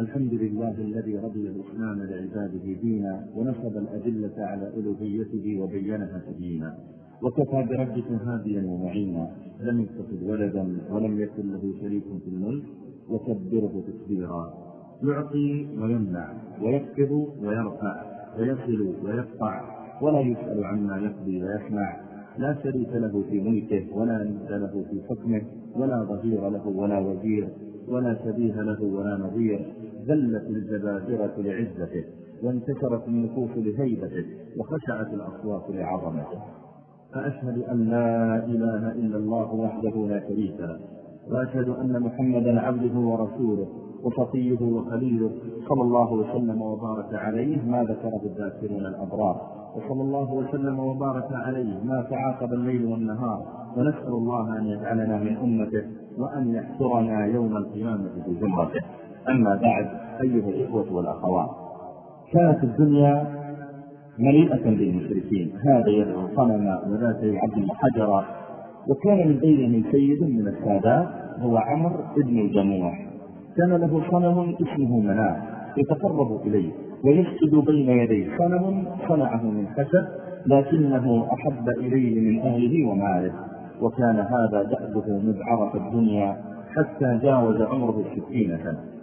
الحمد لله الذي رضي الإسلام لعباده دينا ونصب الأدلة على ألوهيته وبينها تبينا وكفى بربكم هاديا ومعينا. لم يتخذ ولدا ولم يكن له شريك في الملك. وكبره تكبيرا. يعطي ويمنع ويكفر ويرفع ويصل ويقطع. ولا يسأل عما يقضي ويسمع. لا شريك له في ملكه ولا ند له في حكمه. ولا ظهير له ولا وزير. ولا شبيه له ولا نظير. ذلت الجبابرة لعزته وانتشرت النفوس لهيبته وخشعت الأصوات لعظمته. فأشهد أن لا إله إلا الله وحده لا شريك له وأشهد أن محمدا عبده ورسوله وصفيه وخليله صلى الله وسلم وبارك عليه ما ذكره الذاكرون الأبرار وصلى الله وسلم وبارك عليه ما تعاقب الليل والنهار ونسأل الله أن يجعلنا من أمته وأن يحشرنا يوم القيامة في زمرته أما بعد أيها الإخوة والأخوات كانت الدنيا مليئة بالمشركين. هذا يدعو صنما وذاك يعبد حجرا وكان من بينهم سيد من السادات هو عمرو بن الجموح كان له صنم اسمه مناه يتقرب إليه ويسجد بين يديه. صنم صنعه من خشب لكنه أحب إليه من أهله وماله. وكان هذا دأبه مذعرة الدنيا حتى جاوز عمره الستين سنة.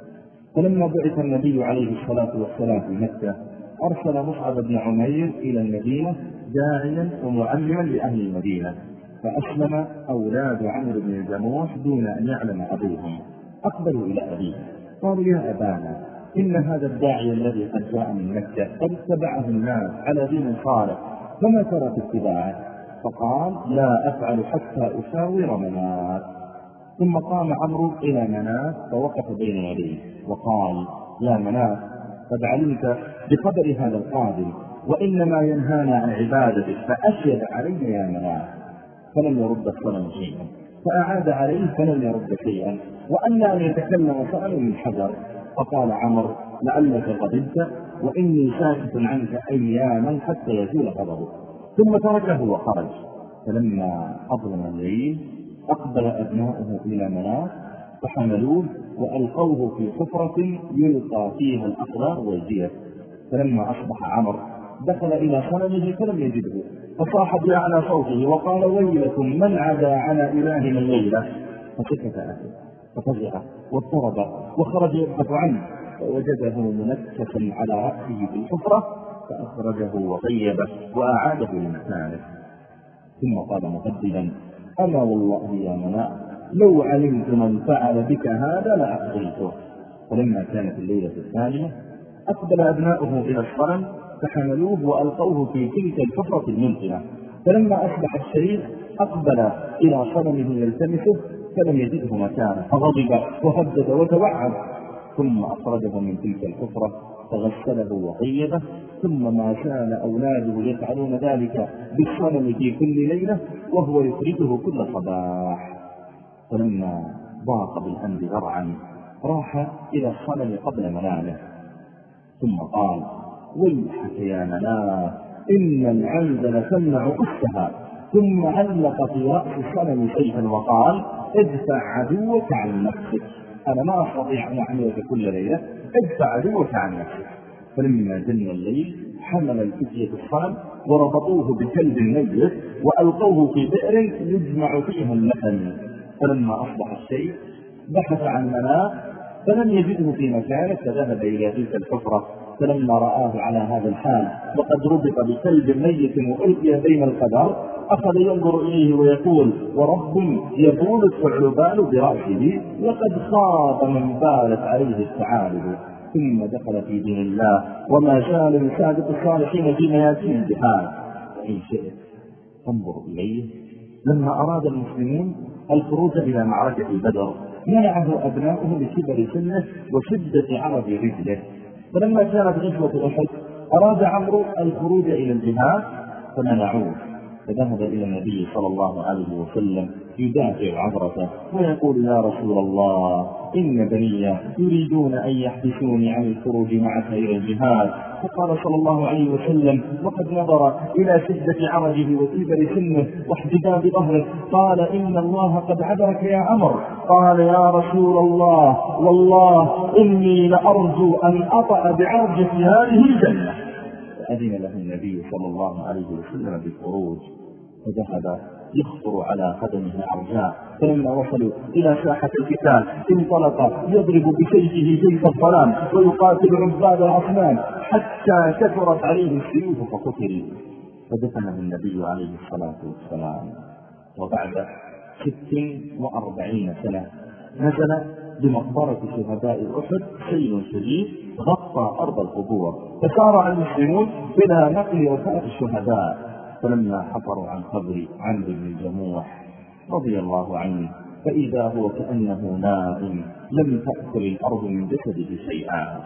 فلما بعث النبي عليه الصلاة والسلام في مكة أرسل مصعب بن عمير إلى المدينة داعيا ومعلما لأهل المدينة فأسلم أولاد عمرو بن الجموح دون أن يعلم أبوهم. أقبلوا إلى أبيه قالوا يا أبانا إن هذا الداعي الذي قد جاء من مكة قد اتبعه الناس على دين صالح فما ترى في اتباعه؟ فقال لا أفعل حتى أساور مناس ثم قام عمرو إلى مناس فوقف بين يديه وقال يا مناس قد علمت بقدر هذا القادم وإنما ينهانا عن عبادتك فأشهد علي يا مناس. فلم يرد الصنم شيئا. فأعاد عليه فلم يرد شيئا. وأن أن يتكلم صنم من حجر فقال عمر لعلك غضبت وإني ساكت عنك أياما حتى يزول غضبك. ثم تركه وخرج. فلما أظلم الليل أقبل أبناؤه إلى مناه فحملوه وألقوه في حفرة يلقى فيها الأقدار والجيف فلما أصبح عمر دخل إلى صنمه فلم يجده فصاح بأعلى صوته وقال ويلكم من عدا على إله الليلة فسكت أهله ففزع واضطرب وخرج يبحث عنه فوجده منكسا على رأسه في الحفرة فأخرجه وطيبه وأعاده لمكانه. ثم قال مهددا أما والله يا مناء لو علمت من فعل بك هذا لأقضيته فلما كانت الليلة الثانية أقبل أبناؤه إلى الصنم فحملوه وألقوه في تلك الحفرة الممكنة فلما أصبح الشريف أقبل إلى صنمه يلتمسه فلم يجده مكانه فغضب وهدد وتوعد ثم أخرجه من تلك الحفرة. فغسله وطيبه ثم ما كان أولاده يفعلون ذلك بالصنم في كل ليلة وهو يخرجه كل صباح. فلما ضاق بالأمر ذرعا راح إلى الصنم قبل منامه. ثم قال ويحك يا مناه إن العنز تمنع أختها ثم علق في رأس الصنم شيئا وقال ادفع عدوك عن نفسك. أنا ما أستطيع أن أحملك كل ليلة ادفع عدوك عن نفسك. فلما جن الليل حمل الفتية الصنم وربطوه بكلب ميت وألقوه في بئر يجمع فيها اللحم فلما أصبح الشيء بحث عن مناه فلم يجده في مكانه فذهب إلى تلك الحفرة. فلما رآه على هذا الحال. وقد ربط بكلب ميت وألقي بين القدر. أخذ ينظر إليه ويقول ورب يقول الثعلبان برأسه لقد خاب من بالت عليه الثعالب. ثم دخل في دين الله. وما زال من سابق الصالحين في مياسين الجهاد. وإن شئت انظر إليه. لما أراد المسلمون الخروج إلى معركة بدر منعه أبناؤه لكبر سنه وشدة عرض رجله. فلما كانت غزوة أحد أراد عمرو الخروج إلى الجهاد فمنعوه. فذهب إلى النبي صلى الله عليه وسلم يدافع عبرته ويقول يا رسول الله إن بني يريدون أن يحبسوني عن الخروج معك إلى الجهاد. فقال صلى الله عليه وسلم وقد نظر إلى شدة عرجه وكبر سنه واحتجاب ظهره قال إن الله قد عبرك يا عمر. قال يا رسول الله والله إني لأرجو أن أطأ بعرجة هذه الجنة. فأذن له النبي صلى الله عليه وسلم بالخروج. فذهب يخطر على قدمه عرجاء فلما وصلوا إلى ساحة القتال انطلق يضرب بسيفه سيف الظلام ويقاتل عباد الأصنام حتى كثرت عليه السيوف فقتل. فدفنه النبي عليه الصلاة والسلام. وبعد ست وأربعين سنة نزل بمقبرة شهداء أحد سيل شديد غطى أرض القبور فسارع المسلمون إلى نقل وفاة الشهداء. فلما حفروا عن قبر عمرو بن الجموح رضي الله عنه فإذا هو كأنه نائم لم تأكل الأرض من جسده شيئا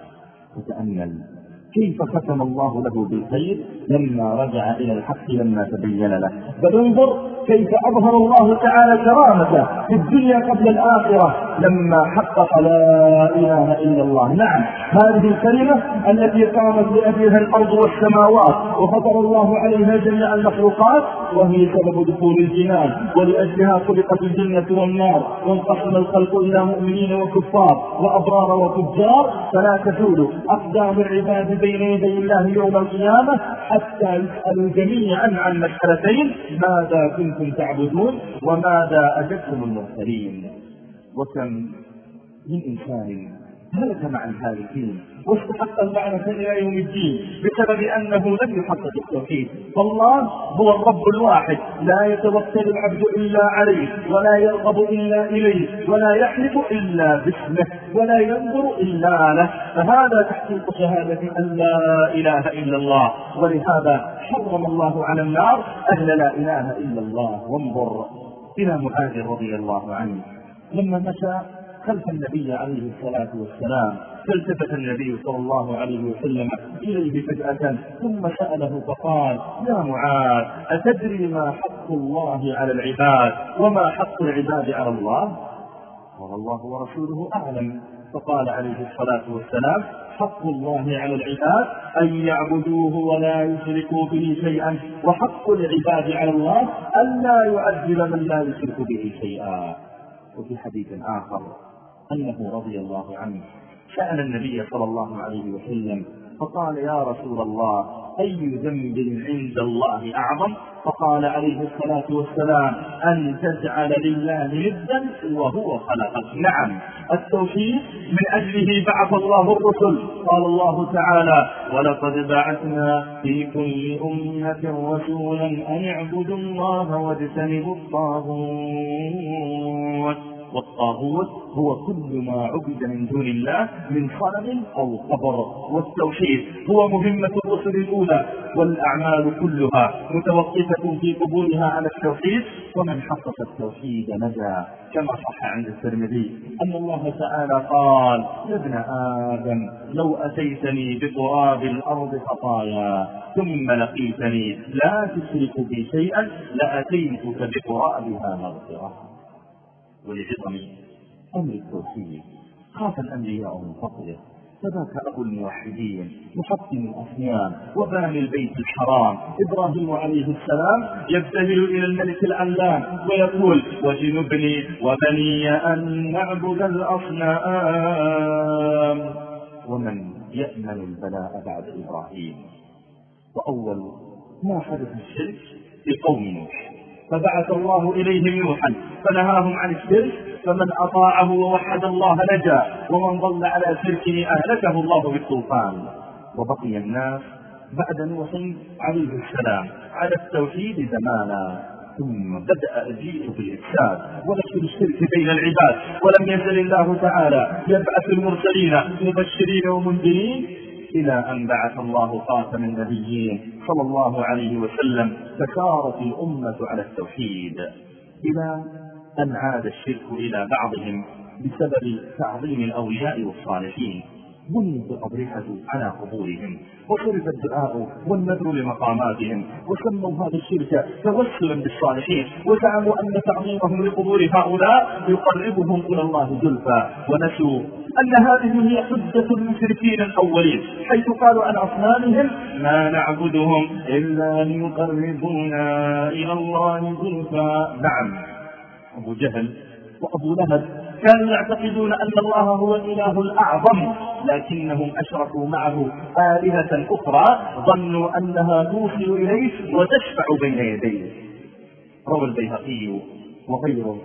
فتأمل كيف ختم الله له بالخير لما رجع إلى الحق لما تبين له. بل انظر كيف أظهر الله تعالى كرامته في الدنيا قبل الآخرة لما حقق لا إله إلا الله. نعم هذه الكلمة التي قامت لأجلها الأرض والسماوات وفطر الله عليها جميع المخلوقات وهي سبب دخول الجنان ولأجلها خلقت الجنة والنار وانقسم الخلق إلى مؤمنين وكفار وأبرار وفجار. فلا تزول أقدام العباد بين يدي الله يوم القيامة حتى يسألوا جميعا عن مسألتين ماذا كنتم تعبدون وماذا أجبتم المرسلين؟ وكم من إنسان هلك مع الهالكين. واستحق اللعنة إلى يوم الدين بسبب أنه لم يحقق التوحيد. فالله هو الرب الواحد لا يتوكل العبد إلا عليه ولا يرغب إلا إليه ولا يحلف إلا باسمه ولا ينظر إلا له. فهذا تحقيق شهادة أن لا إله إلا الله. ولهذا حرم الله على النار أن لا إله إلا الله. وانظر إلى معاذ رضي الله عنه. لما مشى خلف النبي عليه الصلاة والسلام. فالتفت النبي صلى الله عليه وسلم إليه فجأة ثم سأله فقال يا معاذ أتدري ما حق الله على العباد وما حق العباد على الله? قال الله ورسوله أعلم. فقال عليه الصلاة والسلام حق الله على العباد أن يعبدوه ولا يشركوا به شيئا وحق العباد على الله أن لا يعذب من لا يشرك به شيئا. وفي حديث آخر أنه رضي الله عنه. سأل النبي صلى الله عليه وسلم فقال يا رسول الله أي ذنب عند الله أعظم؟ فقال عليه الصلاة والسلام أن تجعل لله ندا وهو خلقك. نعم. التوحيد من أجله بعث الله الرسل. قال الله تعالى ولقد بعثنا في كل أمة رسولا أن اعبدوا الله واجتنبوا الطاغوت. والطاغوت هو كل ما عبد من دون الله من صنم أو قبر. والتوحيد هو مهمة الرسل الأولى والأعمال كلها متوقفة في قبولها على التوحيد ومن حقق التوحيد نجا. كما صح عند الترمذي أن الله تعالى قال يا ابن آدم لو أتيتني بقراب الأرض خطايا ثم لقيتني لا تشرك بي شيئا لأتيتك بقرابها مغفرة. ولعظم أمر التوحيد خاف الأنبياء من فضله. فذاك أبو الموحدين. محطم الأصنام. وباني البيت الحرام. إبراهيم عليه السلام يبتهل إلى الملك العلام. ويقول وجنبني وبني أن نعبد الأصنام. ومن يأمن البلاء بعد إبراهيم. وأول ما حدث الشرك في قوم نوح. فبعث الله إليهم نوحا فنهاهم عن الشرك فمن أطاعه ووحد الله نجا ومن ضل على شركه أهلكه الله بالطوفان. وبقي الناس بعد نوح عليه السلام على التوحيد زمانا ثم بدأ الجيل بالإفساد ونشر الشرك بين العباد. ولم يزل الله تعالى يبعث المرسلين مبشرين ومنذرين إلى أن بعث الله خاتم النبيين صلى الله عليه وسلم فسارت الأمة على التوحيد. إلى أن عاد الشرك إلى بعضهم بسبب تعظيم الأولياء والصالحين. بنيت الأضرحة على قبورهم وصرف الدعاء والنذر لمقاماتهم وسموا هذا الشرك توسلا بالصالحين وزعموا أن تعظيمهم لقبور هؤلاء يقربهم إلى الله زلفى ونسوا أن هذه هي حجة المشركين الأولين حيث قالوا عن أصنامهم ما نعبدهم إلا ليقربونا إلى الله زلفى. نعم. أبو جهل وأبو لهب كانوا يعتقدون أن الله هو الإله الأعظم لكنهم أشركوا معه آلهة أخرى ظنوا أنها توصل إليه وتشفع بين يديه. روى البيهقي وغيره.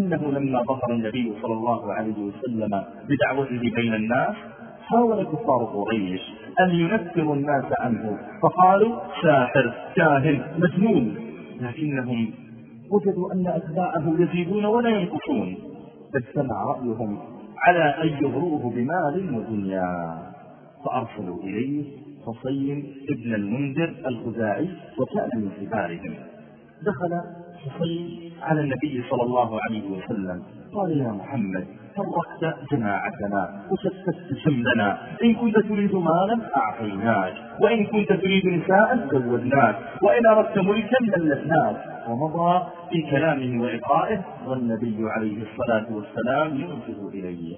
أنه لما ظهر النبي صلى الله عليه وسلم بدعوته بين الناس حاول كفار قريش أن ينفروا الناس عنه. فقالوا ساحر كاهن مجنون. لكنهم وجدوا أن أتباعه يزيدون ولا ينقصون. فاجتمع رأيهم على أن يغروه بمال ودنيا. فأرسلوا إليه حصين ابن المنذر الخزاعي وكان من كبارهم. دخل حصين على النبي صلى الله عليه وسلم. قال يا محمد فرقت جماعتنا وشتت شملنا إن كنت تريد مالا أعطيناك. وإن كنت تريد نساء زودناك. وإن أردت ملكا ملكناك ومضى في كلامه وإقرائه والنبي عليه الصلاة والسلام ينصت إليه.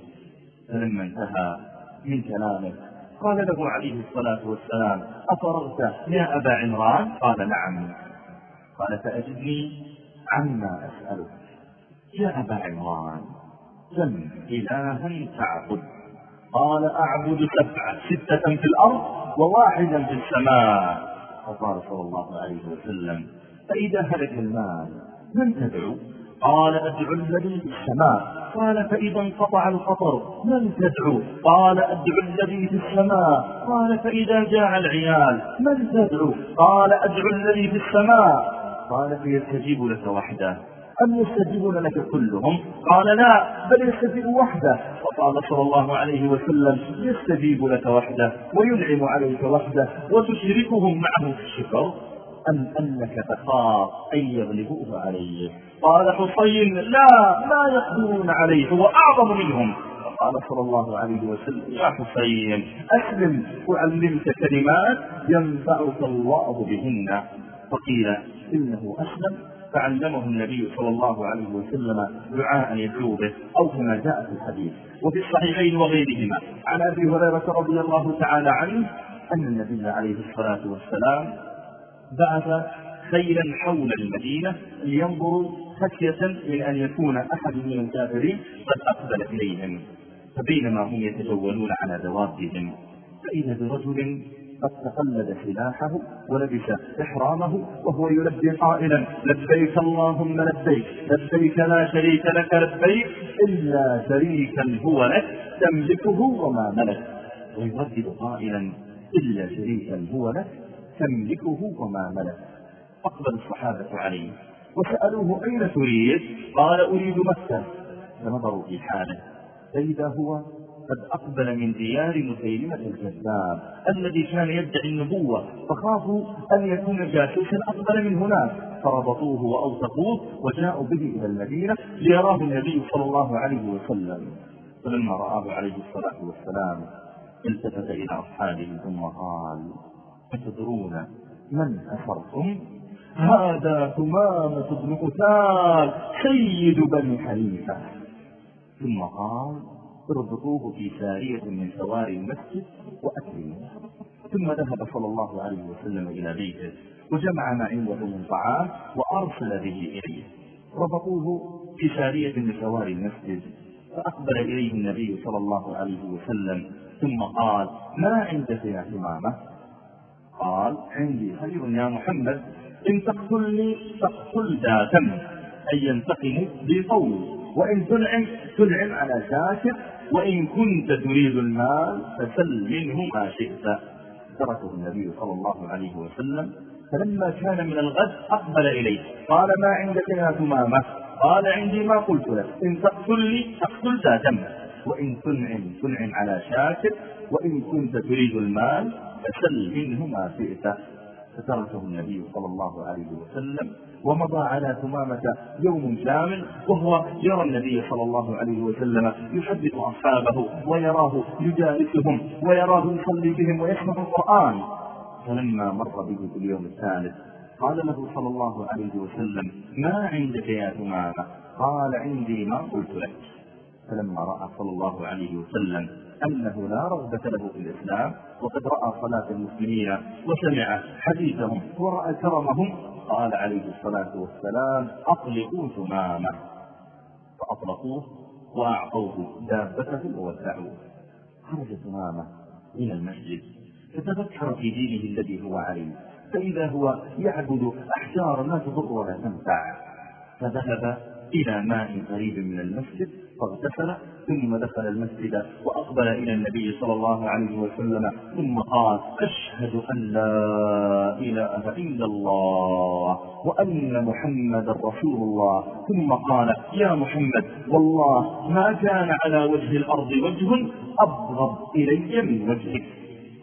فلما انتهى من كلامه قال له عليه الصلاة والسلام أفرغت يا أبا عمران؟ قال نعم. قال فأجبني عما أسألك يا أبا عمران كم إلها تعبد. قال أعبد سبعة ستة في الأرض وواحدا في السماء. فقال صلى الله عليه وسلم فإذا هلك المال من تدعو؟ قال أدعو الذي في السماء. قال فإذا انقطع القطر من تدعو؟ قال أدعو الذي في السماء. قال فإذا جاع العيال من تدعو؟ قال أدعو الذي في السماء. قال فيستجيب لك وحده؟ أم يستجيبون لك كلهم؟ قال لا بل يستجيب وحده. وقال صلى الله عليه وسلم يستجيب لك وحده وينعم عليك وحده وتشركهم معه في الشكر. أم أنك تخاف أن يغلبوه عليه قال حسين لا ما يقدرون عليه هو أعظم منهم. قال صلى الله عليه وسلم يا حسين أسلم أعلمك كلمات ينفعك الله بهن. فقيل إنه أسلم. فعلمه النبي صلى الله عليه وسلم دعاء يدعو به أو كما جاء في الحديث. وفي الصحيحين وغيرهما. عن أبي هريرة رضي الله تعالى عنه أن النبي عليه الصلاة والسلام بعث خيلا حول المدينة لينظروا خشية من أن يكون أحد من الكافرين قد أقبل إليهم. فبينما هم يتجولون على دوابهم فإذا برجل قد تقلد سلاحه ولبس إحرامه وهو يلبي قائلا لبيك اللهم لبيك لبيك لا شريك لك لبيك إلا شريكا هو لك تملكه وما ملك. ويردد قائلا إلا شريكا هو لك تملكه وما ملك. أقبل الصحابة عليه وسألوه أين تريد؟ قال أريد مكة. فنظروا في حاله. فإذا هو قد أقبل من ديار مسيلمة الكذاب الذي كان يدعي النبوة فخافوا أن يكون جاسوسا أقبل من هناك. فربطوه وأوثقوه وجاءوا به إلى المدينة ليراه النبي صلى الله عليه وسلم. فلما رآه عليه الصلاة والسلام التفت إلى أصحابه ثم قال أتدرون من أسرتم؟ هذا ثمامة بن قتال سيد بني حنيفة. ثم قال اربطوه في سارية من سواري المسجد وأكرموه ثم ذهب صلى الله عليه وسلم إلى بيته وجمع ما عنده من طعام وأرسل به إليه. ربطوه في سارية من سواري المسجد فأقبل إليه النبي صلى الله عليه وسلم ثم قال ما عندك يا حمامة قال عندي خير يا محمد إن تقتلني تقتل ذا دم أي ينتقم بقول وإن تنعم تنعم على شاكر وإن كنت تريد المال فسل منه ما شئت. تركه النبي صلى الله عليه وسلم. فلما كان من الغد أقبل إليه. قال ما عندك يا ثمامة؟ قال عندي ما قلت لك. إن تقتل ذا دم. وإن تنعم تنعم على شاكر. وإن كنت تريد المال فسل منه ما شئت. فتركه النبي صلى الله عليه وسلم ومضى على ثمامة يوم كامل وهو يرى النبي صلى الله عليه وسلم يحدث أصحابه ويراه يجالسهم ويراه يصلي بهم ويسمع القرآن. فلما مر به في اليوم الثالث قال له صلى الله عليه وسلم ما عندك يا ثمامة؟ قال عندي ما قلت لك. فلما رأى صلى الله عليه وسلم أنه لا رغبة له في الإسلام وقد رأى صلاة المسلمين وسمع حديثهم ورأى كرمهم. قال عليه الصلاة والسلام أطلقوا ثمامة. فأطلقوه وأعطوه دابته وودعوه خرج ثمامة إلى المسجد فتذكر في دينه الذي هو عليه. فإذا هو يعبد أحجار لا تضر ولا تنفع. فذهب إلى ماء قريب من المسجد فاغتسل ثم دخل المسجد وأقبل إلى النبي صلى الله عليه وسلم ثم قال أشهد أن لا إله إلا الله وأن محمدا رسول الله ثم قال يا محمد والله ما كان على وجه الأرض وجه أبغض إلي من وجهك.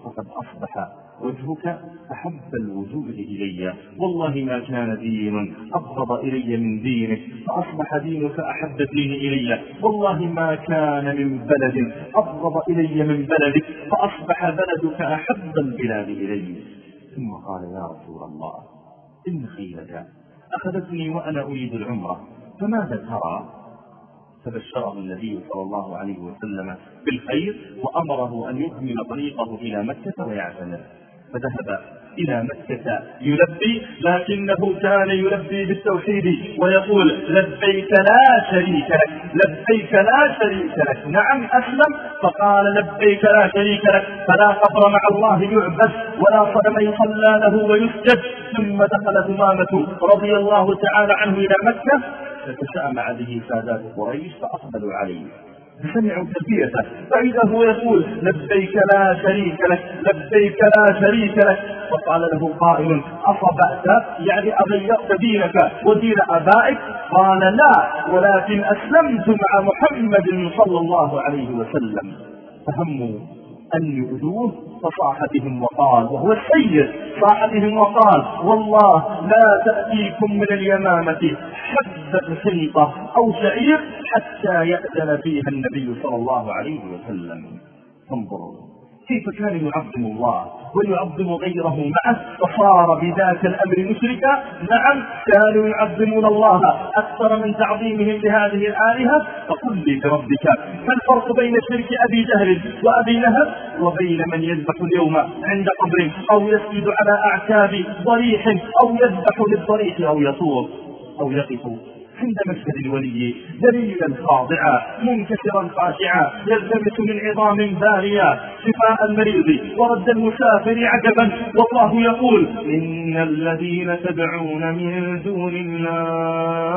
فقد أصبح وجهك أحب الوجوه إلي. والله ما كان دين أبغض إلي من دينك فأصبح دينك أحب الدين إلي. والله ما كان من بلد أبغض إلي من بلدك فأصبح بلدك أحب البلاد إلي. ثم قال يا رسول الله إن خيلك أخذتني وأنا أريد العمرة فماذا ترى؟ فبشره النبي صلى الله عليه وسلم بالخير وأمره أن يكمل طريقه إلى مكة ويعتمر فذهب إلى مكة يلبي لكنه كان يلبي بالتوحيد ويقول لبيك لا شريك لك لبيك لا شريك لك نعم أسلم. فقال لبيك لا شريك لك فلا قبر مع الله يعبد ولا صنم يصلى له ويسجد. ثم دخل ثمامة رضي الله تعالى عنه إلى مكة فتسامع به سادات قريش فأقبلوا عليه. فسمعوا تلبيته فإذا هو يقول لبيك لا شريك لك لبيك لا شريك لك. فقال له قائل أصبأت يعني أغيرت دينك ودين آبائك؟ قال لا ولكن أسلمت مع محمد صلى الله عليه وسلم. فهموا. أن يؤذوه فصاح بهم وقال وهو السيد صاح بهم وقال والله لا تأتيكم من اليمامة حبة حنطة أو شعير حتى يأذن فيها النبي صلى الله عليه وسلم. انظروا. كيف كان يعظم الله ويعظم غيره معه فصار بذاك الأمر مشركا؟ نعم كانوا يعظمون الله أكثر من تعظيمهم لهذه الآلهة. فقل لي بربك ما الفرق بين شرك أبي جهل وأبي لهب؟ وبين من يذبح اليوم عند قبر أو يسجد على أعتاب ضريح أو يذبح للضريح أو يطور أو يقف. عند مشهد الولي ذليلا خاضعا منكسرا خاشعا يلتمس من عظام باريا شفاء المريض ورد المسافر عجبا والله يقول إن الذين تدعون من دون الله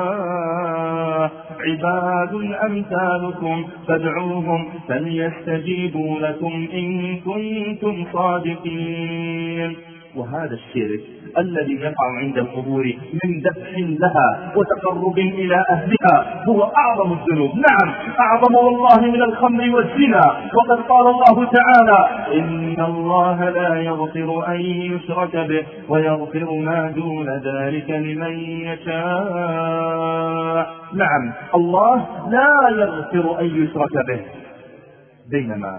عباد أمثالكم فادعوهم فليستجيبوا لكم إن كنتم صادقين. وهذا الشرك الذي يقع عند القبور من ذبح لها وتقرب إلى أهلها هو أعظم الذنوب. نعم أعظم والله من الخمر والزنا. وقد قال الله تعالى إن الله لا يغفر أن يشرك به ويغفر ما دون ذلك لمن يشاء. نعم الله لا يغفر أن يشرك به. بينما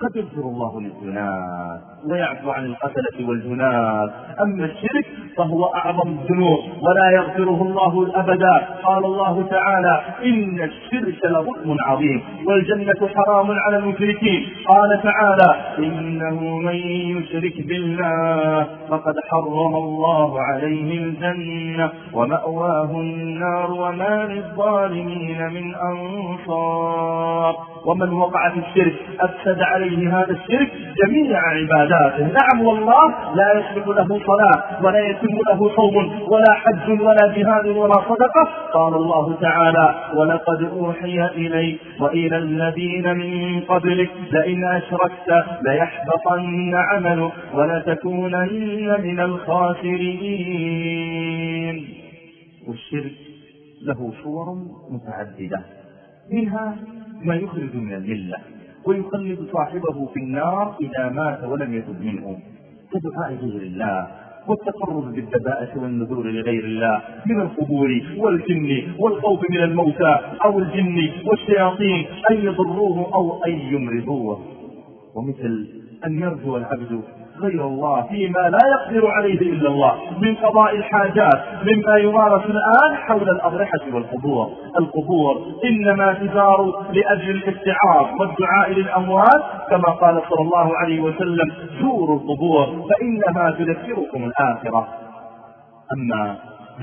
قد يغفر الله للزنات ويعفو عن القتلة والجنات أما الشرك فهو أعظم الذنوب ولا يغفره الله أبدا. قال الله تعالى إن الشرك لظلم عظيم والجنة حرام على المشركين. قال تعالى إنه من يشرك بالله فقد حرم الله عليه الجنة ومأواه النار وما للظالمين من أنصار. ومن وقع في الشرك أفسد عليه هذا الشرك جميع عباداته نعم والله لا يسلك له صلاة ولا يتم له صوم ولا حج ولا جهاد ولا صدقة. قال الله تعالى ولقد أوحي إليك وإلى الذين من قبلك لئن أشركت ليحبطن عملك ولتكونن من الخاسرين. والشرك له صور متعددة. منها ما يخرج من الملة ويخلد صاحبه في النار إذا مات ولم يتب منه. كدعاء غير الله والتقرب بالذبائح والنذور لغير الله من القبور والجن والخوف من الموتى أو الجن والشياطين أن يضروه أو أن يمرضوه. ومثل أن يرجو العبد غير الله فيما لا يقدر عليه إلا الله من قضاء الحاجات مما يمارس الآن حول الأضرحة والقبور. القبور إنما تزار لأجل الاستعراض والدعاء للأموات كما قال صلى الله عليه وسلم زوروا القبور فإنها تذكركم الآخرة. أما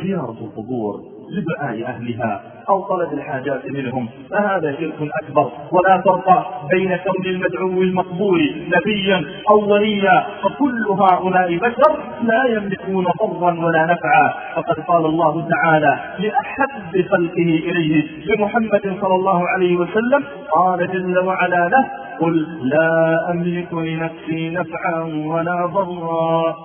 زيارة القبور لدعاء أهلها أو طلب الحاجات منهم. فهذا شرك أكبر. ولا فرق بين كون المدعو المقبول نبيا أو وليا. فكل هؤلاء بشر لا يملكون ضرا ولا نفعا. فقد قال الله تعالى لأحب خلقه إليه لمحمد صلى الله عليه وسلم. قال جل وعلا له قل لا أملك لنفسي نفعا ولا ضرا.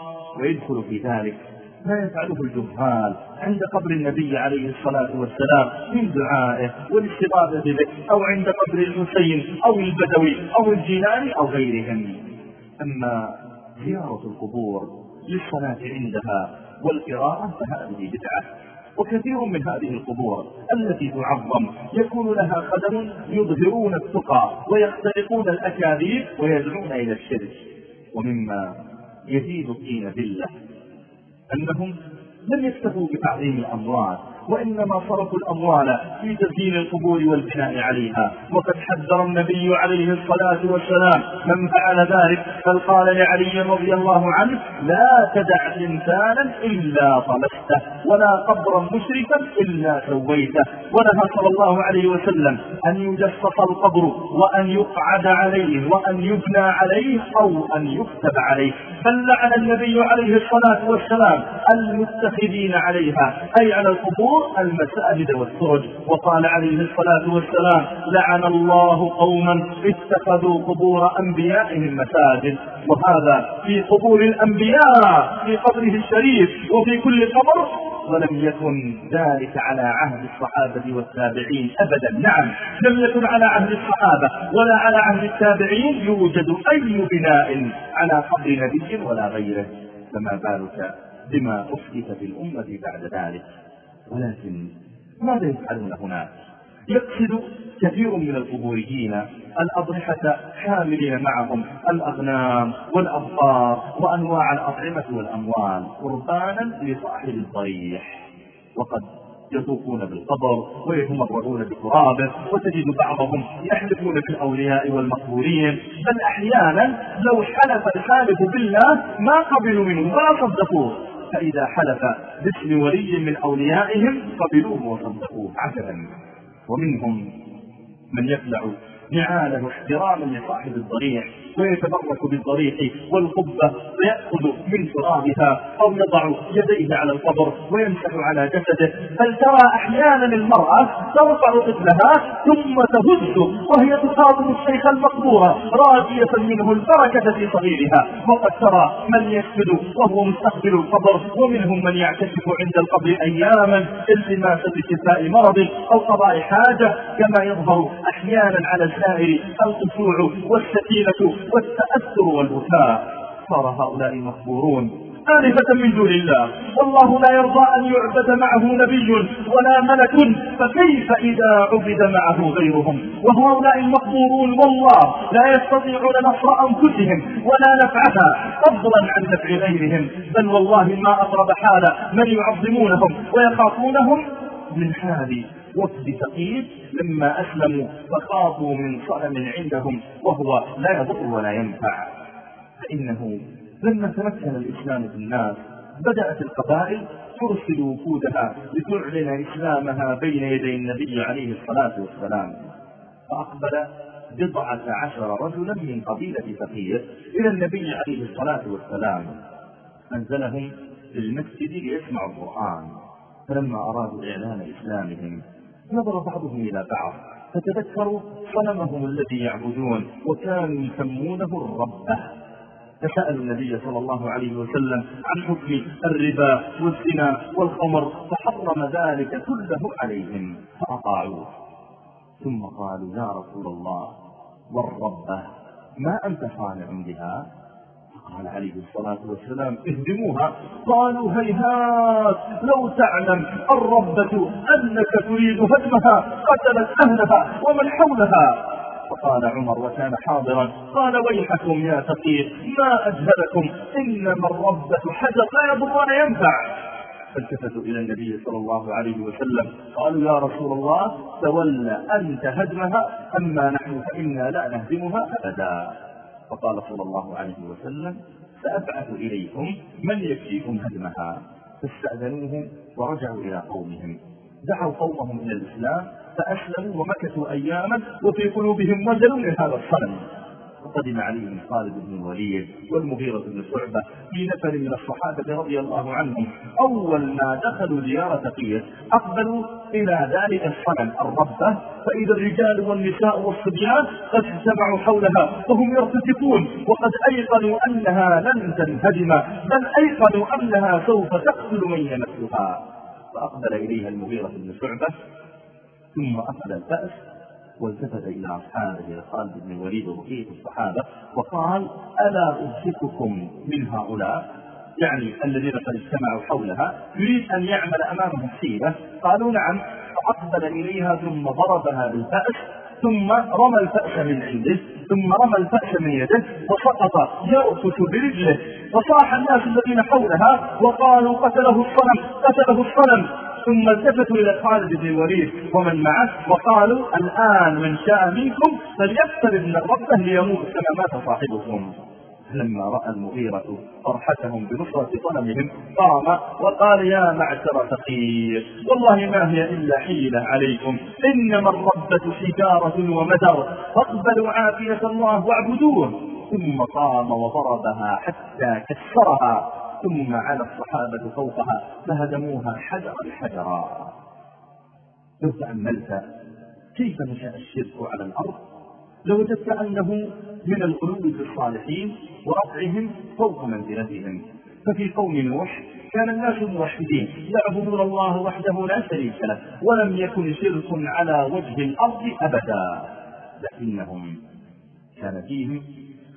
ويدخل في ذلك ما يفعله الجهال. عند قبر النبي عليه الصلاة والسلام من دعائه والاستغاثة به أو عند قبر الحسين أو البدوي أو الجيلاني أو غيرهم. أما زيارة القبور للصلاة عندها والقراءة فهذه بدعة. وكثير من هذه القبور التي تعظم يكون لها قدم يظهرون التقى ويخترقون الأكاذيب ويدعون إلى الشرك. ومما يزيد الدين بالله أنهم لم يكتفوا بتعظيم الأموات وإنما صرفوا الأموال في تزيين القبور والبناء عليها. وقد حذر النبي عليه الصلاة والسلام من فعل ذلك بل قال لعلي رضي الله عنه لا تدع إنسانا إلا طمسته ولا قبرا مشرفا إلا سويته. ونهى صلى الله عليه وسلم أن يجسس القبر وأن يقعد عليه وأن يبنى عليه أو أن يكتب عليه. بل لعن النبي عليه الصلاة والسلام المتخذين عليها أي على القبور المساجد والسرج وقال عليه الصلاة والسلام لعن الله قوما اتخذوا قبور أنبيائهم مساجد وهذا في قبور الأنبياء في قبره الشريف وفي كل قبر ولم يكن ذلك على عهد الصحابة والتابعين أبدا. نعم لم يكن على عهد الصحابة ولا على عهد التابعين يوجد أي بناء على قبر نبي ولا غيره فما بالك بما أحدث في الأمة بعد ذلك. ولكن ماذا يفعلون هناك يقصد كثير من القبوريين الأضرحة حاملين معهم الأغنام والأبقار وأنواع الأطعمة والأموال قربانا لصاحب الضريح وقد يطوفون بالقبر ويتمرعون بترابه وتجد بعضهم يحلفون بالأولياء والمقبورين. بل أحيانا لو حلف الحالف بالله ما قبلوا منه ولا صدقوه. فإذا حلف باسم ولي من أوليائهم قبلوه وصدقوه عجبا. ومنهم من يخلع نعاله احتراما لصاحب الضريح ويتبرك بالضريح والقبة ويأخذ من ترابها أو يضع يديه على القبر ويمسح على جسده. بل ترى أحيانا المرأة ترفع طفلها ثم تهز وهي تخاطب الشيخ المقبورة راجية منه البركة في صغيرها. وقد ترى من يسجد وهو مستقبل القبر ومنهم من يعتكف عند القبر أياما التماسا لشفاء مرض أو قضاء حاجة كما يظهر أحيانا على السائر الخشوع والسكينة والتأثر والبكاء صار هؤلاء مخبورون آلفة من دون الله. والله لا يرضى أن يعبد معه نبي ولا ملك فكيف إذا عبد معه غيرهم؟ وهؤلاء المقبورون والله لا يستطيعون نصر أنفسهم ولا نفعها فضلا عن نفع غيرهم. بل والله ما أقرب حال من يعظمونهم ويخافونهم من حال وفد ثقيل لما أسلموا فخافوا من صنم عندهم وهو لا يضر ولا ينفع. فإنه لما تمكن الإسلام في الناس بدأت القبائل ترسل وفودها لتعلن إسلامها بين يدي النبي عليه الصلاة والسلام. فأقبل بضعة عشر رجلا من قبيلة فقير إلى النبي عليه الصلاة والسلام. أنزلهم في المسجد ليسمعوا القرآن. فلما أرادوا إعلان إسلامهم نظر بعضهم إلى بعض فتذكروا صنمهم الذي يعبدون وكانوا يسمونه الربة فسألوا النبي صلى الله عليه وسلم عن حكم الربا والزنا والخمر فحرم ذلك كله عليهم فأطاعوه. ثم قالوا يا رسول الله والربة ما أنت صانع بها؟ قال عليه الصلاة والسلام اهدموها. قالوا هيهات لو تعلم الربة أنك تريد هدمها قتلت أهلها ومن حولها. فقال عمر وكان حاضرا قال ويحكم يا فقير ما أجهلكم؟ إنما الربة حجر لا يضر ولا ينفع. فالتفتوا إلى النبي صلى الله عليه وسلم قالوا يا رسول الله تولى أنت هدمها أما نحن فإنا لا نهدمها أبدا. فقال صلى الله عليه وسلم سأبعث إليكم من يكفيكم هدمها. فاستأذنوه ورجعوا إلى قومهم. دعوا قومهم إلى الإسلام فأسلموا ومكثوا أياما وفي قلوبهم وجل لهذا الصنم. وقدم عليهم خالد بن الوليد والمغيرة بن شعبة في نفر من الصحابة رضي الله عنهم. أول ما دخلوا ديار تقية أقبلوا إلى ذلك الصنم الربة فإذا الرجال والنساء والصبيان قد اجتمعوا حولها وهم يرتجفون وقد أيقنوا أنها لن تنهدم بل أيقنوا أنها سوف تقتل من يمسها. فأقبل إليها المغيرة بن شعبة ثم أخذ البأس والتفت إلى أصحابه خالد بن الوليد وبقية الصحابة وقال ألا أمسككم من هؤلاء؟ يعني الذين قد اجتمعوا حولها. يريد أن يعمل أمامهم حيلة قالوا نعم. فأقبل إليها ثم ضربها بالفأس ثم رمى الفأس من عنده ثم رمى الفأس من يده وسقط يرقص برجله. فصاح الناس الذين حولها وقالوا قتله الصنم قتله الصنم. ثم التفتوا إلى خالد بن الوليد ومن معه وقالوا الآن من شاء منكم فليقترب من ربه ليموت كما مات صاحبكم لما رأى المغيرة فرحتهم بنصرة صنمهم قام وقال يا معشر فقير والله ما هي إلا حيلة عليكم. إنما الربة حجارة ومدر فاقبلوا عافية الله واعبدوه. ثم قام وضربها حتى كسرها. ثم على الصحابة فوقها فهدموها حجرا حجرا لو تأملت كيف نشأ الشرك على الأرض؟ لوجدت أنه من القلوب في الصالحين ورفعهم فوق منزلتهم. ففي قوم نوح كان الناس موحدين يعبدون الله وحده لا شريك له ولم يكن شرك على وجه الأرض أبدا. لكنهم كان فيهم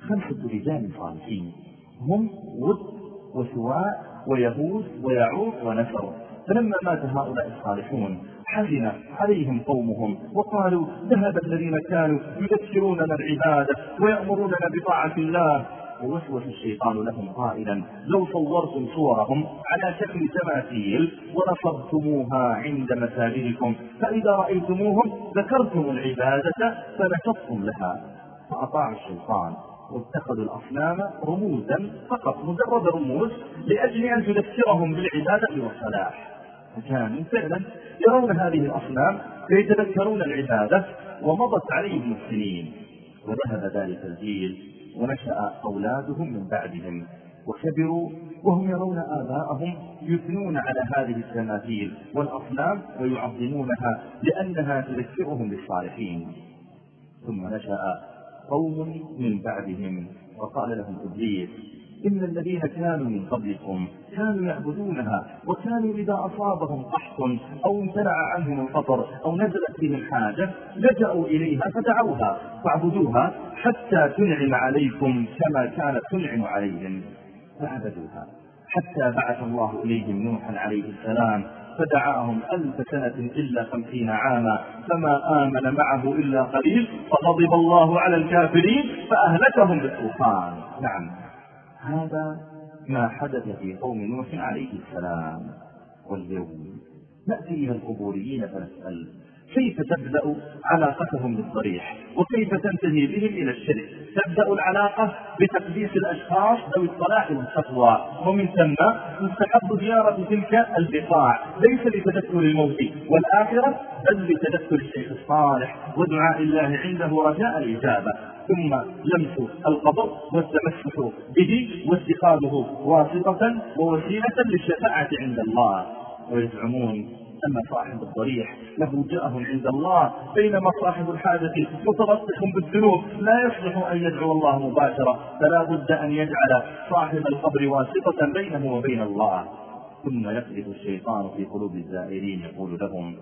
خمسة رجال صالحين هم ود وسواء ويهود ويعوق ونسر. فلما مات هؤلاء الصالحون حزن عليهم قومهم وقالوا ذهب الذين كانوا يذكروننا العبادة ويأمروننا بطاعة الله. ووسوس الشيطان لهم قائلا لو صورتم صورهم على شكل تماثيل ونصبتموها عند مساجدكم فإذا رأيتموهم ذكرتم العبادة فنشطتم لها. فأطاعوا الشيطان. واتخذوا الأصنام رموزا فقط مجرد رموز لأجل أن تذكرهم بالعبادة والصلاح. فكانوا فعلا يرون هذه الأصنام فيتذكرون العبادة ومضت عليهم السنين. وذهب ذلك الجيل ونشأ أولادهم من بعدهم. وكبروا وهم يرون آباءهم يثنون على هذه التماثيل والأصنام ويعظمونها لأنها تذكرهم بالصالحين. ثم نشأ قوم من بعدهم وقال لهم إبليس إن الذين كانوا من قبلكم كانوا يعبدونها وكانوا إذا أصابهم قحط أو امتنع عنهم الفطر أو نزلت بهم حاجة لجأوا إليها فدعوها فاعبدوها حتى تنعم عليكم كما كانت تنعم عليهم. فعبدوها حتى بعث الله إليهم نوحا عليه السلام فدعاهم ألف سنة إلا خمسين عاما فما آمن معه إلا قليل فغضب الله على الكافرين فأهلكهم بالطوفان. نعم. هذا ما حدث في قوم نوح عليه السلام واليوم. نأتي إلى القبوريين فنسأل. كيف تبدأ علاقتهم بالضريح وكيف تنتهي بهم إلى الشرك؟ تبدأ العلاقة بتقديس الأشخاص ذوي الصلاح والتقوى. ومن ثم تستحب زيارة تلك البقاع. ليس لتذكر الموت. والآخرة بل لتذكر الشيخ الصالح. ودعاء الله عنده رجاء الإجابة. ثم لمس القبر والتمسك به واتخاذه واسطة ووسيلة للشفاعة عند الله. ويزعمون أما صاحب الضريح له جاه عند الله بينما صاحب الحاجة متلطخ بالذنوب لا يصلح أن يدعو الله مباشرة فلا بد أن يجعل صاحب القبر واسطة بينه وبين الله. ثم يقذف الشيطان في قلوب الزائرين يقول لهم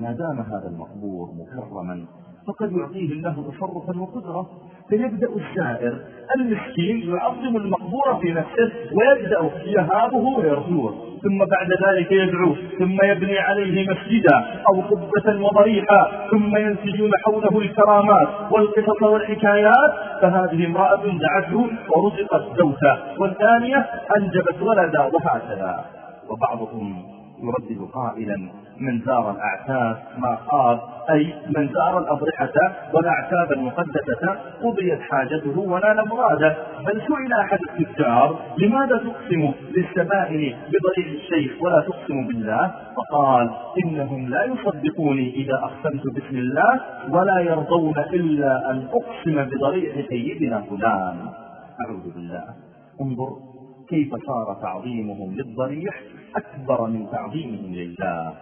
ما دام هذا المقبور مكرما فقد يعطيه الله تصرفا وقدرة. فيبدأ الزائر المسكين يعظم المقبور في نفسه ويبدأ يهابه ويرجوه. ثم بعد ذلك يدعو ثم يبني عليه مسجدا أو قبة وضريحا ثم ينسجون حوله الكرامات والقصص والحكايات فهذه امرأة دعته ورزقت زوجة والثانية أنجبت ولدا وهكذا. وبعضهم يردد قائلا من زار الأعتاب ما خاب. أي من زار الأضرحة والأعتاب المقدسة قضيت حاجته ونال مراده بل سئل أحد التجار لماذا تقسم للسبائل بضريح الشيخ ولا تقسم بالله؟ فقال إنهم لا يصدقوني إذا أقسمت باسم الله ولا يرضون إلا أن أقسم بضريح سيدنا فلان. أعوذ بالله. انظر كيف صار تعظيمهم للضريح. أكبر من تعظيمهم لله.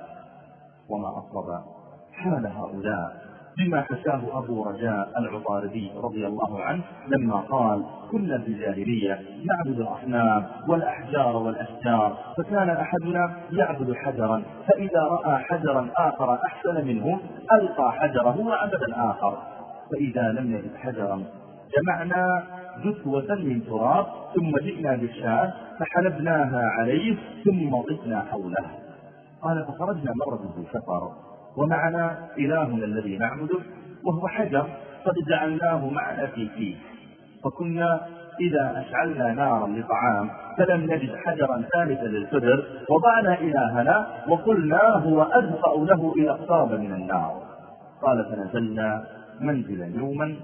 وما أصاب حال هؤلاء بما حكاه أبو رجاء العطاردي رضي الله عنه لما قال كنا في الجاهلية نعبد الأصنام والأحجار والأشجار فكان أحدنا يعبد حجرا فإذا رأى حجرا آخر أحسن منه ألقى حجره وعبد الآخر. فإذا لم يجد حجرا جمعنا جثوة من تراب ثم جئنا بالشاة فحلبناها عليه ثم ضفنا حوله. قال فخرجنا مرة في سفر ومعنا إلهنا الذي نعبده وهو حجر قد جعلناه معنا في فيه. فكنا إذا أشعلنا نارا لطعام فلم نجد حجرا ثالثا للفدر وضعنا إلهنا وقلنا هو أدفأ له إلى اقترب من النار. قال فنزلنا منزلا يوما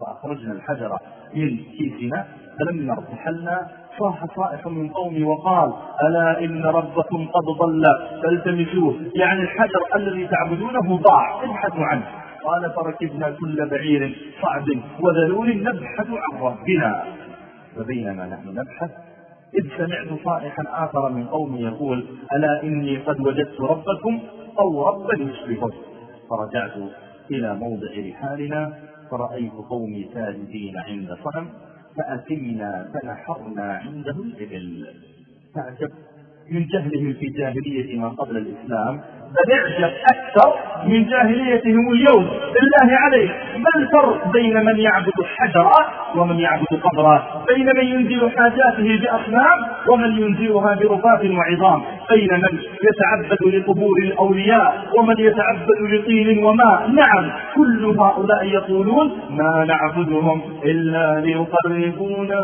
فأخرجنا الحجر. من كيسنا فلما ارتحلنا صاح صائح من قومي وقال ألا إن ربكم قد ضل؟ فالتمسوه. يعني الحجر الذي تعبدونه ضاع. ابحثوا عنه. قال فركبنا كل بعير صعب وذلول نبحث عن ربنا. فبينما نحن نبحث إذ سمعت صائحا آخر من قومي يقول ألا إني قد وجدت ربكم أو ربا يشبهه. فرجعت إلى موضع رحالنا. فرأيت قومي ساجدين عند صنم فأتينا فنحرنا عنده الإبل. تعجب من جهلهم في جاهلية ما قبل الإسلام بل اعجب أكثر من جاهليتهم اليوم. بالله عليك ما الفرق بين من يعبد الحجر ومن يعبد قبرا بين من ينزل حاجاته بأصنام ومن ينزلها برفات وعظام؟ بين من يتعبد لقبور الأولياء ومن يتعبد لطين وماء؟ نعم كل هؤلاء يقولون ما نعبدهم إلا ليقربونا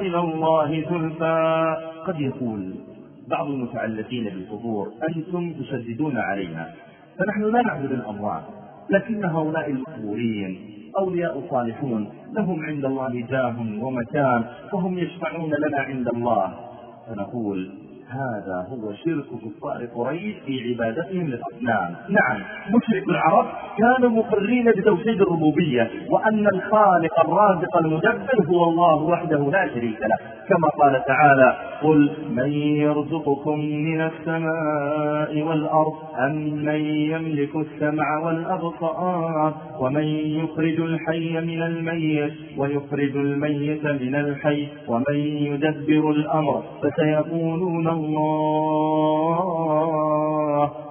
إلى الله زلفى. قد يقول بعض المتعلقين بالقبور أنتم تشددون علينا فنحن لا نعبد الأموات لكن هؤلاء المقبورين أولياء صالحون لهم عند الله جاه ومكان فهم يشفعون لنا عند الله. فنقول هذا هو شرك كفار قريش في عبادتهم للاصنام، نعم مشرك العرب كانوا مقرين بتوحيد الربوبية وأن الخالق الرازق المدبر هو الله وحده لا شريك له، كما قال تعالى: قل من يرزقكم من السماء والأرض أم من يملك السمع والأبصار؟ ومن يخرج الحي من الميت ويخرج الميت من الحي ومن يدبر الأمر؟ فسيقولون الله.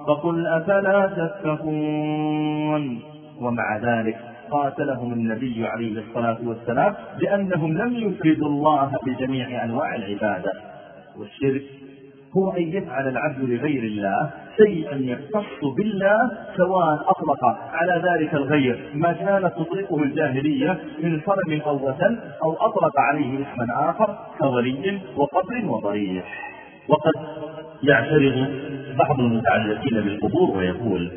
فقل أفلا تتقون. ومع ذلك قاتلهم النبي عليه الصلاة والسلام بأنهم لم يفردوا الله بجميع أنواع العبادة. والشرك هو أن يفعل العبد لغير الله شيئا يختص بالله سواء أطلق على ذلك الغير ما كانت تطلقه الجاهلية من صنم أو وثن أو أطلق عليه اسما آخر كولي وقبر وضريح. وقد يعترض بعض المتعلقين بالقبور ويقول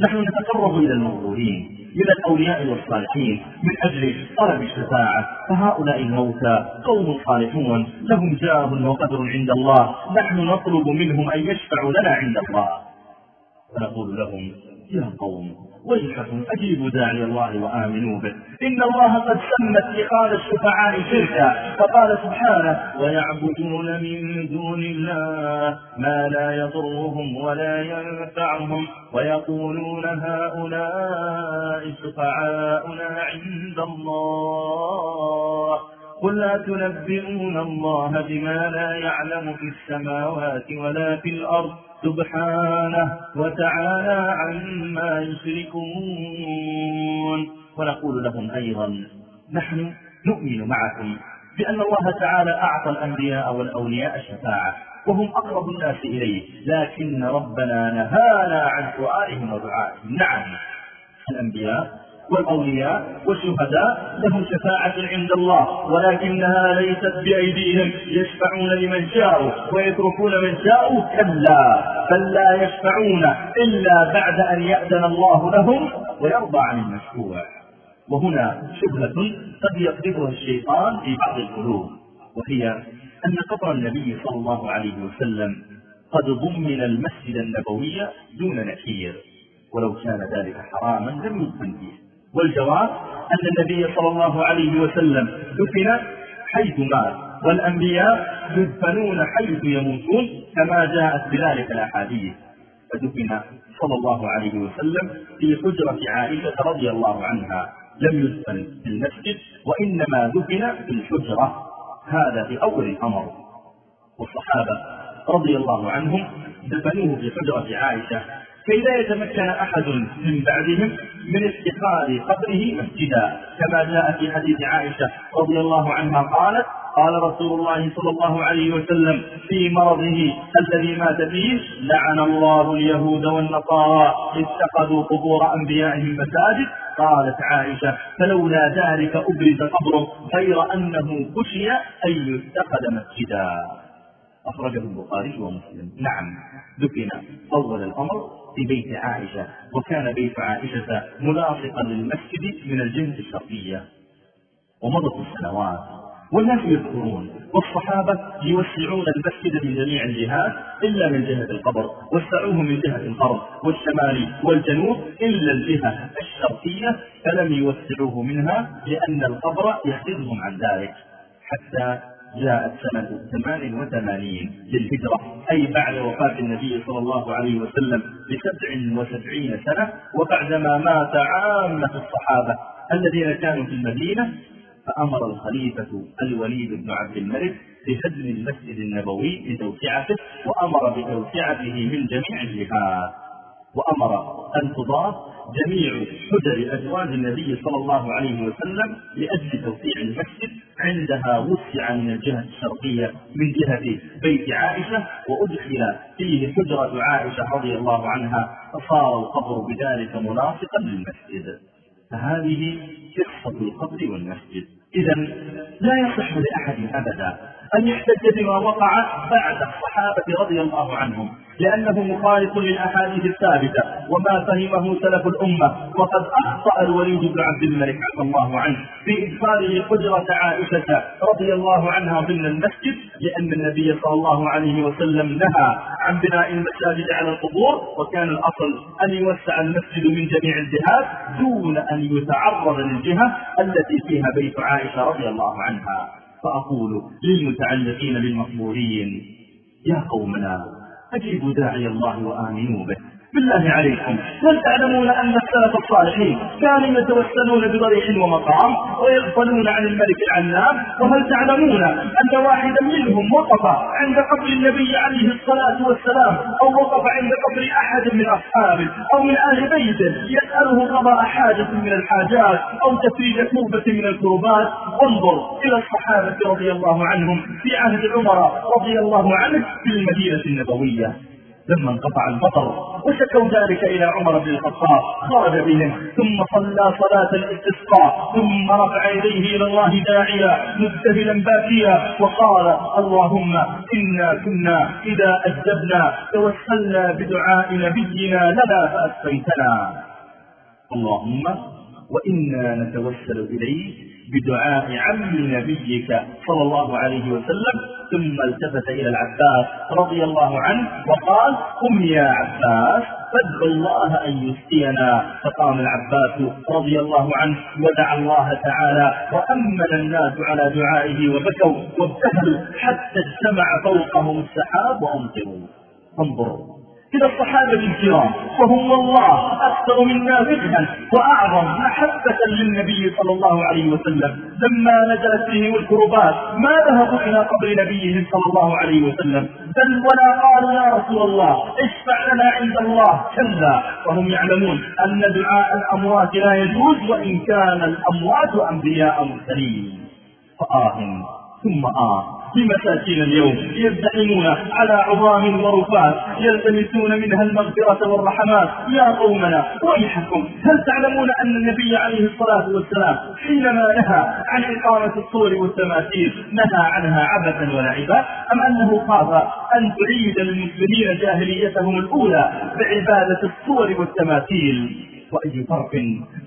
نحن نتقرب إلى المغرورين إلى الأولياء والصالحين من أجل طلب الشفاعة فهؤلاء الموتى قوم صالحون لهم جاه وقدر عند الله نحن نطلب منهم أن يشفعوا لنا عند الله. فنقول لهم يا قوم ويحكم أجيبوا داعي الله وآمنوا به. إن الله قد سمى اتخاذ الشفعاء شركا فقال سبحانه ويعبدون من دون الله ما لا يضرهم ولا ينفعهم ويقولون هؤلاء شفعاؤنا عند الله. قل لا تنبئون الله بما لا يعلم في السماوات ولا في الأرض. سبحانه وتعالى عما يشركون. ونقول لهم أيضا نحن نؤمن معكم بأن الله تعالى أعطى الأنبياء والأولياء الشفاعة وهم أقرب الناس إليه لكن ربنا نهانا عن سؤالهم ودعائهم. نعم الأنبياء والأولياء والشهداء لهم شفاعة عند الله ولكنها ليست بأيديهم يشفعون لمن شاءوا ويتركون من شاءوا كلا بل لا يشفعون إلا بعد أن يأذن الله لهم ويرضى عن المشفوع وهنا شبهة قد يقذفها الشيطان في بعض القلوب وهي أن قبر النبي صلى الله عليه وسلم قد ضمن المسجد النبوي دون نكير ولو كان ذلك حراما لم يدفن فيه. والجواب أن النبي صلى الله عليه وسلم دفن حيث مات والأنبياء يدفنون حيث يموتون كما جاءت بذلك الأحاديث. فدفن صلى الله عليه وسلم في حجرة عائشة رضي الله عنها. لم يدفن في المسجد وإنما دفن في الحجرة. هذا في أول الأمر. والصحابة رضي الله عنهم دفنوه في حجرة عائشة كي لا يتمكن أحد من بعدهم من اتخاذ قبره مسجدا كما جاء في حديث عائشة رضي الله عنها قالت قال رسول الله صلى الله عليه وسلم في مرضه الذي مات فيه لعن الله اليهود والنصارى اتخذوا قبور أنبيائهم مساجد قالت عائشة فلولا ذلك أبرز قبره غير أنه خشي أن يتخذ مسجدا أخرجه البخاري ومسلم. نعم دفن أول الأمر. في بيت عائشة وكان بيت عائشة ملاصقا للمسجد من الجهة الشرقية. ومضت السنوات والناس يذكرون والصحابة يوسعون المسجد من جميع الجهات إلا من جهة القبر وسعوه من جهة الغرب والشمال والجنوب إلا الجهة الشرقية فلم يوسعوه منها لأن القبر يحجزهم عن ذلك. حتى جاءت سنة ثمان وثمانين للهجرة أي بعد وفاة النبي صلى الله عليه وسلم بسبع وسبعين سنة وبعدما مات عامة الصحابة الذين كانوا في المدينة فأمر الخليفة الوليد بن عبد الملك بهدم المسجد النبوي لتوسعته وأمر بتوسعته من جميع الجهات. وأمر أن تضاف جميع حجر أزواج النبي صلى الله عليه وسلم لأجل توسيع المسجد عندها وسع من الجهة الشرقية من جهة بيت عائشة وأدخل فيه حجرة عائشة رضي الله عنها فصار القبر بذلك منافقا للمسجد. فهذه قصة القبر والمسجد. إذا لا يصح لأحد أبدا أن يحتج بما وقع بعد الصحابة رضي الله عنهم لأنه مخالف للأحاديث الثابتة وما فهمه سلف الأمة وقد أخطأ الوليد بن عبد الملك عفى الله عنه في إدخاله حجرة عائشة رضي الله عنها ضمن المسجد لأن النبي صلى الله عليه وسلم نهى عن بناء المساجد على القبور وكان الأصل أن يوسع المسجد من جميع الجهات دون أن يتعرض للجهة التي فيها بيت عائشة رضي الله عنها. فأقول للمتعلقين بالمقبورين يا قومنا أجيبوا داعي الله وآمنوا به. بالله عليكم. هل تعلمون أن السلف الصالحين كانوا يتوسلون بضريح ومقام ويغفلون عن الملك العنام وهل تعلمون أن واحدا منهم وقف عند قبر النبي عليه الصلاة والسلام أو وقف عند قبر أحد من أصحابه أو من أهل بيته يسأله قضاء حاجة من الحاجات أو تفريج كوبة من الكربات؟ انظر إلى الصحابة رضي الله عنهم في عهد عمر رضي الله عنه في المدينة النبوية. لما انقطع المطر وشكوا ذلك إلى عمر بن الخطاب خرج بهم ثم صلى صلاة الاستسقاء ثم رفع يديه إلى الله داعيا مبتهلا باكيا وقال اللهم إنا كنا إذا أجبنا توسلنا بدعاء نبينا لنا فأسقيتنا. اللهم وإنا نتوسل إليك بدعاء عم نبيك صلى الله عليه وسلم ثم التفت إلى العباس رضي الله عنه وقال قم يا عباس فادعو الله أن يسقينا فقام العباس رضي الله عنه ودعا الله تعالى وأمن الناس على دعائه وبكوا وابتهلوا حتى اجتمع فوقهم السحاب وأمطروا. انظروا. إلى الصحابة الكرام. وهم والله أكثر منا فقها وأعظم محبة للنبي صلى الله عليه وسلم. لما نزلت بهم الكربات ما ذهبوا إلى قبر نبيهم صلى الله عليه وسلم. بل ولا قالوا يا رسول الله اشفع لنا عند الله. كلا. وهم يعلمون أن دعاء الأموات لا يجوز وإن كان الأموات أنبياء مرسلين. فآه. ثم آه. بمساكين اليوم. يزدحمون على عظام ورفات يلتمسون منها المغفرة والرحمات. يا قومنا ويحكم. هل تعلمون أن النبي عليه الصلاة والسلام حينما نهى عن إقامة الصور والتماثيل نهى عنها عبثا ولعبا؟ أم أنه خاف أن تعيد للمسلمين جاهليتهم الأولى بعبادة الصور والتماثيل؟ وأي فرق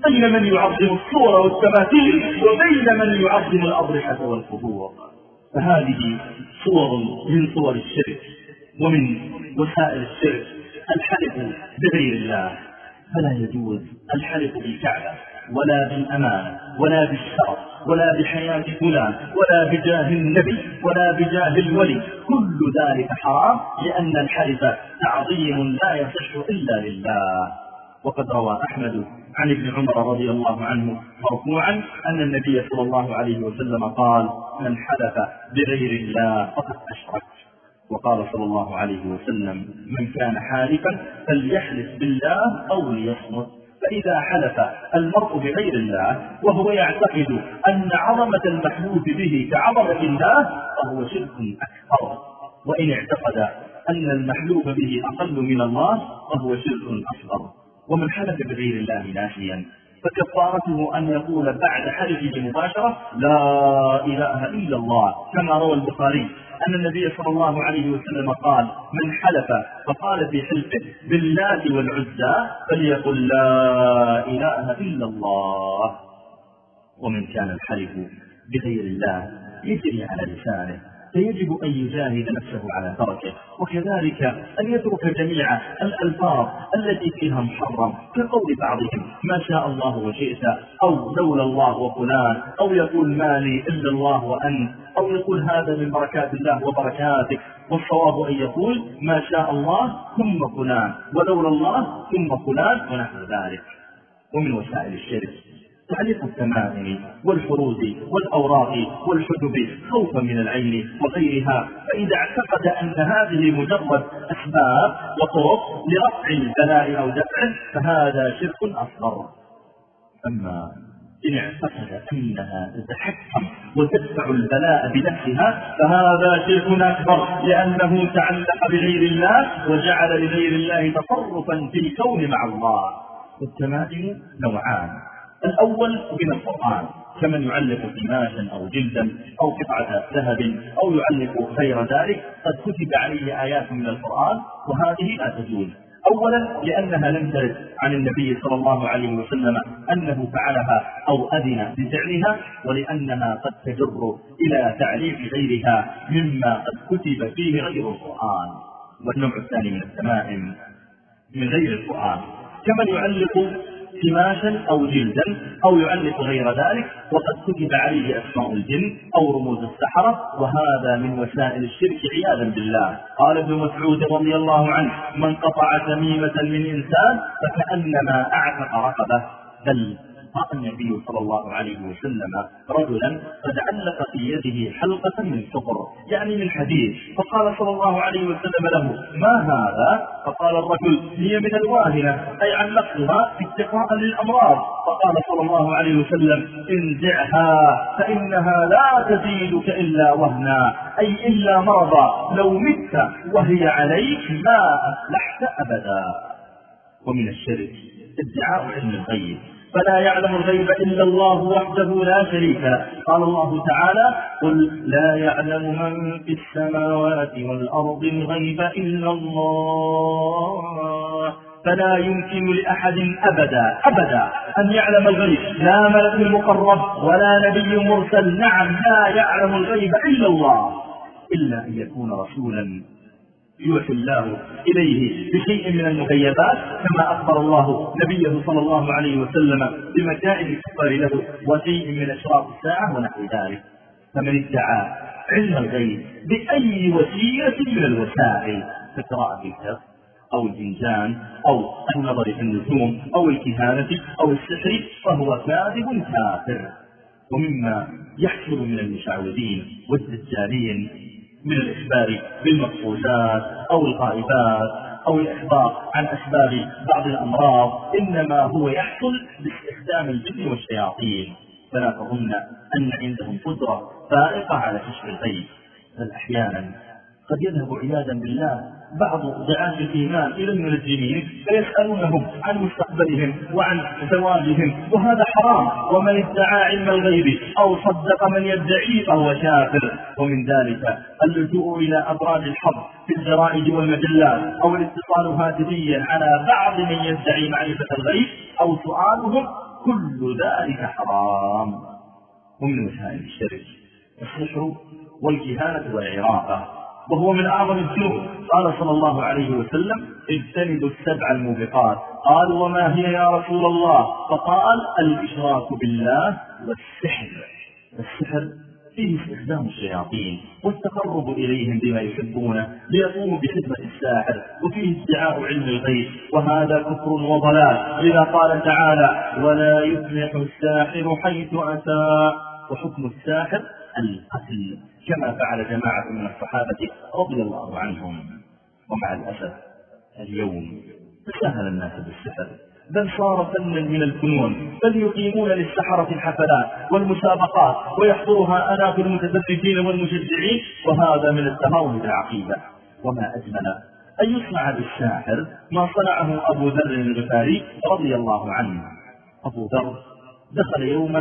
بين من يعظم الصور والتماثيل وبين من يعظم الأضرحة والقبور. فهذه صور من صور الشرك ومن وسائل الشرك. الحلف بغير الله. فلا يجوز الحلف بالكعبة ولا بالأمان ولا بالشرف ولا بحياة فلان ولا بجاه النبي ولا بجاه الولي. كل ذلك حرام لأن الحلف تعظيم لا يصح إلا لله. وقد روى أحمد عن ابن عمر رضي الله عنه مرفوعا أن النبي صلى الله عليه وسلم قال من حلف بغير الله فقد أشرك. وقال صلى الله عليه وسلم من كان حالفا فليحلف بالله أو ليصمت فإذا حلف المرء بغير الله وهو يعتقد أن عظمة المحلوف به كعظمة الله فهو شرك أكبر وإن اعتقد أن المحلوف به أقل من الله فهو شرك أصغر ومن حلف بغير الله ناسيا فكفارته أن يقول بعد حلفه مباشرة لا إله إلا الله. كما روى البخاري أن النبي صلى الله عليه وسلم قال من حلف فقال في حلفه باللات والعزى فليقل لا إله إلا الله. ومن كان الحلف بغير الله يجري على لسانه. فيجب أن يجاهد نفسه على تركه وكذلك أن يترك جميع الألفاظ التي فيها محرم كقول بعضهم ما شاء الله وشئت أو لولا الله وفلان أو يقول ما لي إلا الله وأنت أو يقول هذا من بركات الله وبركاتك والصواب أن يقول ما شاء الله ثم فلان ولولا الله ثم فلان ونحو ذلك. ومن وسائل الشرك. تعليق التمائم والفروج والأوراق والحجب خوفا من العين وغيرها فإذا اعتقد أن هذه مجرد أسباب وطرق لرفع البلاء أو دفعه فهذا شرك أصغر. أما إن اعتقد أنها تتحكم وتدفع البلاء بنفسها فهذا شرك أكبر لأنه تعلق بغير الله وجعل لغير الله تصرفا في الكون مع الله. والتمائم نوعان. الأول من القرآن. كمن يعلق قماشا أو جلدا أو قطعة ذهب أو يعلق غير ذلك قد كتب عليه آيات من القرآن وهذه لا تجوز أولا لأنها لم ترد عن النبي صلى الله عليه وسلم أنه فعلها أو أذن بفعلها ولأنها قد تجر إلى تعليق غيرها مما قد كتب فيه غير القرآن. والنوع الثاني من التمائم من غير القرآن. كمن يعلق قماشا أو جلدا أو يعلق غير ذلك وقد كتب عليه أسماء الجن أو رموز السحرة وهذا من وسائل الشرك عياذا بالله. قال ابن مسعود رضي الله عنه من قطع تميمة من إنسان فكأنما أعتق رقبة. بل رأى النبي صلى الله عليه وسلم رجلا قد علق في يده حلقة من صفر يعني من حديد. فقال صلى الله عليه وسلم له ما هذا؟ فقال الرجل هي من الواهنة أي علقتها اتقاء للأمراض. فقال صلى الله عليه وسلم انزعها فإنها لا تزيدك إلا وهنا أي إلا مرضا لو مت وهي عليك ما أفلحت أبدا. ومن الشرك ادعاء علم الغيب. فلا يعلم الغيب إلا الله وحده لا شريك له. قال الله تعالى قل لا يعلم من في السماوات والأرض الغيب إلا الله فلا يمكن لأحد أبدا أبدا أن يعلم الغيب. لا ملك مقرب ولا نبي مرسل نعم لا يعلم الغيب إلا الله إلا أن يكون رسولا. يوحي الله إليه بشيء من المغيبات كما أخبر الله نبيه صلى الله عليه وسلم بمكائد الكفار له وشيء من أشراط الساعة ونحو ذلك. فمن ادعى علم الغيب بأي وسيلة من الوسائل كقراءة الكتاب أو الإنسان أو النظر في النجوم أو الكهانة أو السحر فهو كاذب كافر. ومما يحصل من المشعوذين والدجالين من الإخبار بالمقصودات أو الغائبات أو الإخبار عن أسباب بعض الأمراض إنما هو يحصل باستخدام الجن والشياطين. فلا تظن أن عندهم قدرة فائقة على كشف الغيب. بل أحيانا قد يذهب عياذا بالله بعض دعاة الإيمان إلى المنجمين فيسألونهم عن مستقبلهم وعن زواجهم وهذا حرام ومن ادعى علم الغيب أو صدق من يدعيه فهو كافر. ومن ذلك اللجوء إلى أبراج الحظ في الجرائد والمجلات أو الاتصال هاتفيا على بعض من يدعي معرفة الغيب أو سؤالهم كل ذلك حرام. ومن وسائل الشرك السحر والكهانة والعراقة. وهو من أعظم الذنوب. قال صلى الله عليه وسلم اجتنبوا السبع الموبقات. قال وما هي يا رسول الله؟ فقال الإشراك بالله والسحر. السحر فيه استخدام الشياطين والتقرب إليهم بما يحبونه ليقوموا بخدمة الساحر وفيه ادعاء علم الغيب. وهذا كفر وضلال. لذا قال تعالى ولا يفلح الساحر حيث أتى. وحكم الساحر القتل. كما فعل جماعة من الصحابة رضي الله عنهم. ومع الأسف اليوم تساهل الناس بالسحر بل صار فنا من الفنون بل يقيمون للسحرة الحفلات والمسابقات ويحضرها آلاف المتدرجين والمشجعين وهذا من التهاون بالعقيدة. وما أجمل أن يصنع بالساحر ما صنعه أبو ذر الغفاري رضي الله عنه. أبو ذر دخل يوما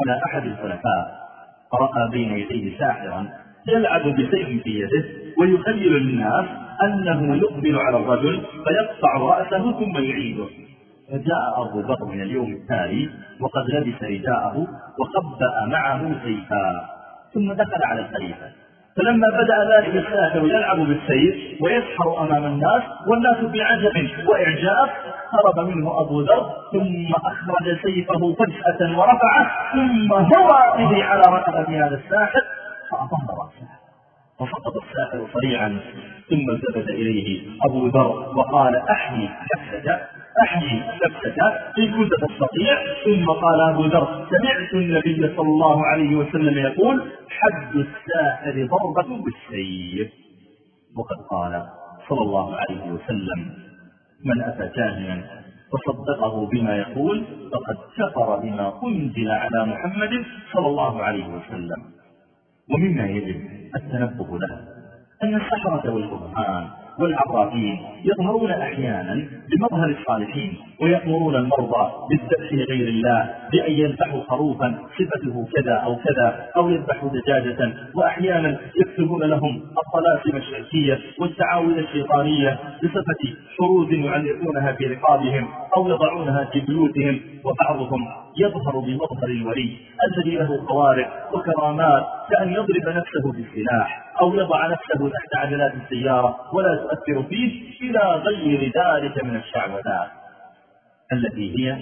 على أحد الخلفاء. رأى بين يديه ساحرا يلعب بسيف في يده ويخيل الناس أنه يقبل على الرجل فيقطع رأسه ثم يعيده. فجاء أبو بكر من اليوم التالي وقد لبس رداءه وخبأ معه سيفا. ثم دخل على الخليفة. فلما بدأ ذلك الساحر يلعب بالسيف ويسحر أمام الناس والناس بعجب وإعجاب هرب منه أبو ذر ثم أخرج سيفه فجأة ورفعه ثم هو به على رقبة هذا الساحر فأطهر رأسه. فسقط الساحر سريعا ثم التفت إليه أبو ذر وقال أحيي نفسك أحيي نفسك إن كنت تستطيع ثم قال أبو ذر سمعت النبي صلى الله عليه وسلم يقول حد الساحر ضربة بالسيف. وقد قال صلى الله عليه وسلم من أتى كاهنا فصدقه بما يقول فقد كفر بما أنزل على محمد صلى الله عليه وسلم. ومما يجب التنبه له أن السحرة والقرآن والعرافين يظهرون أحيانا بمظهر الصالحين ويأمرون المرضى بالذبح لغير الله بأن يذبحوا خروفا صفته كذا أو كذا أو يذبحوا دجاجة وأحيانا يكتبون لهم الطلاسم الشركية والتعاون الشيطانية بصفة شروط يعلقونها في رقابهم. أو يضعونها في بيوتهم وبعضهم يظهر بمظهر الولي الذي له خوارق وكرامات كأن يضرب نفسه بالسلاح أو يضع نفسه تحت عجلات السيارة ولا تؤثر فيه إلى غير ذلك من الشعوذات التي هي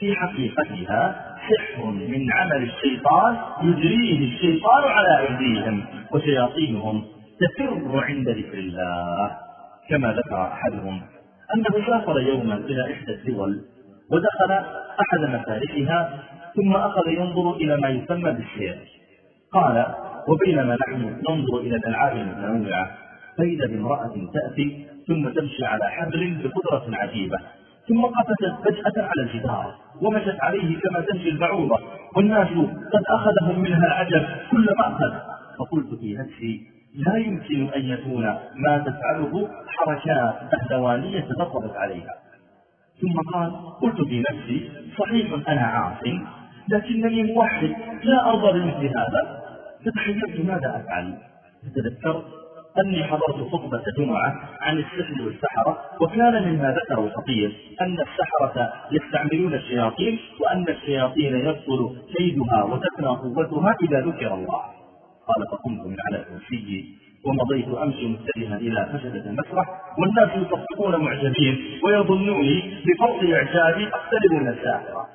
في حقيقتها سحر من عمل الشيطان يجريه الشيطان على أيديهم وشياطينهم تفر عند ذكر الله كما ذكر أحدهم أنه سافر يوما إلى إحدى الدول ودخل أحد مفارقها ثم أخذ ينظر إلى ما يسمى بالسير قال وبينما نحن ننظر إلى الألعاب المتنوعة فإذا بامرأة تأتي ثم تمشي على حبل بقدرة عجيبة ثم قفزت فجأة على الجدار ومشت عليه كما تمشي البعوضة والناس قد أخذهم منها العجب كل مأخذ فقلت في نفسي لا يمكن أن يكون ما تفعله حركات أهلوانية تدربت عليها. ثم قال قلت في نفسي صحيح أنا عاصم لكنني موحد لا أرضى بمثل هذا. فتحيرت ماذا أفعل؟ فتذكرت أني حضرت خطبة جمعة عن السحر والسحرة وكان مما ذكر الخطيب أن السحرة يستعملون الشياطين وأن الشياطين يبطل كيدها وتفنى قوتها إذا ذكر الله. قال فقمت من على كرسيي ومضيت أمشي متجها إلى خشبة المسرح والناس يصفقون معجبين ويظنوني بفضل إعجابي أقترب من الساحرة.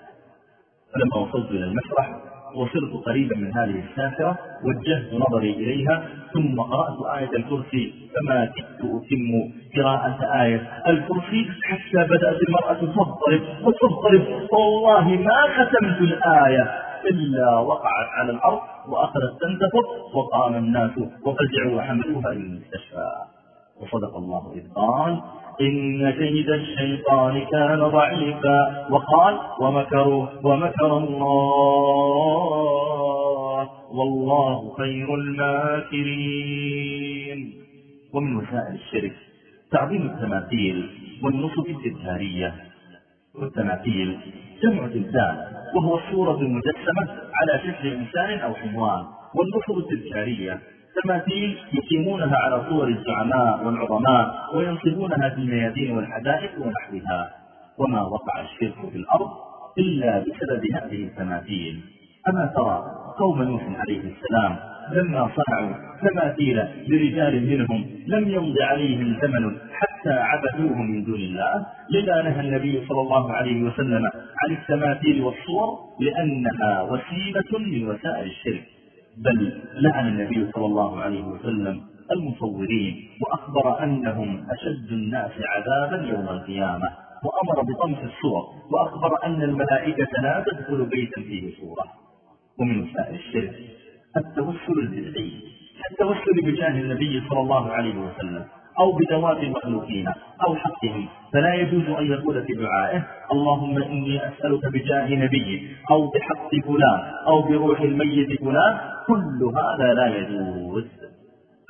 فلما وصلت إلى المسرح وصرت قريبا من هذه السافرة وجهت نظري إليها ثم قرأت آية الكرسي فما كدت أتم قراءة آية الكرسي حتى بدأت المرأة تضطرب وتضطرب والله ما ختمت الآية. إلا وقعت على الأرض وأخذت تنتفض وقام الناس وفزعوا وحملوها إلى المستشفى وصدق الله إذ قال إن كيد الشيطان كان ضعيفا. وقال ومكروا ومكر الله. والله خير الماكرين. ومن وسائل الشرك تعظيم التماثيل والنصب التذكارية والتماثيل جمع تمثال وهو الصورة المجسمة على شكل إنسان أو حيوان والنصب التذكارية تماثيل يقيمونها على صور الزعماء والعظماء وينصبونها في الميادين والحدائق ونحوها. وما وقع الشرك في الأرض إلا بسبب هذه التماثيل. أما ترى قوم نوح عليه السلام لما صنعوا تماثيل لرجال منهم لم يمض عليهم زمن حتى عبدوه من دون الله لذا نهى النبي صلى الله عليه وسلم عن التماثيل والصور لأنها وسيلة من وسائل الشرك. بل لعن النبي صلى الله عليه وسلم المصورين وأخبر أنهم أشد الناس عذابا يوم القيامة وأمر بطمس الصور وأخبر أن الملائكة لا تدخل بيتا فيه صورة. ومن وسائل الشرك التوسل البدعي التوسل بجاه النبي صلى الله عليه وسلم أو بدوات المخلوقين أو حقهم فلا يجوز أن يقول في دعائه اللهم إني أسألك بجاه نبي أو بحق فلان أو بروح الميت فلان كل هذا لا يجوز.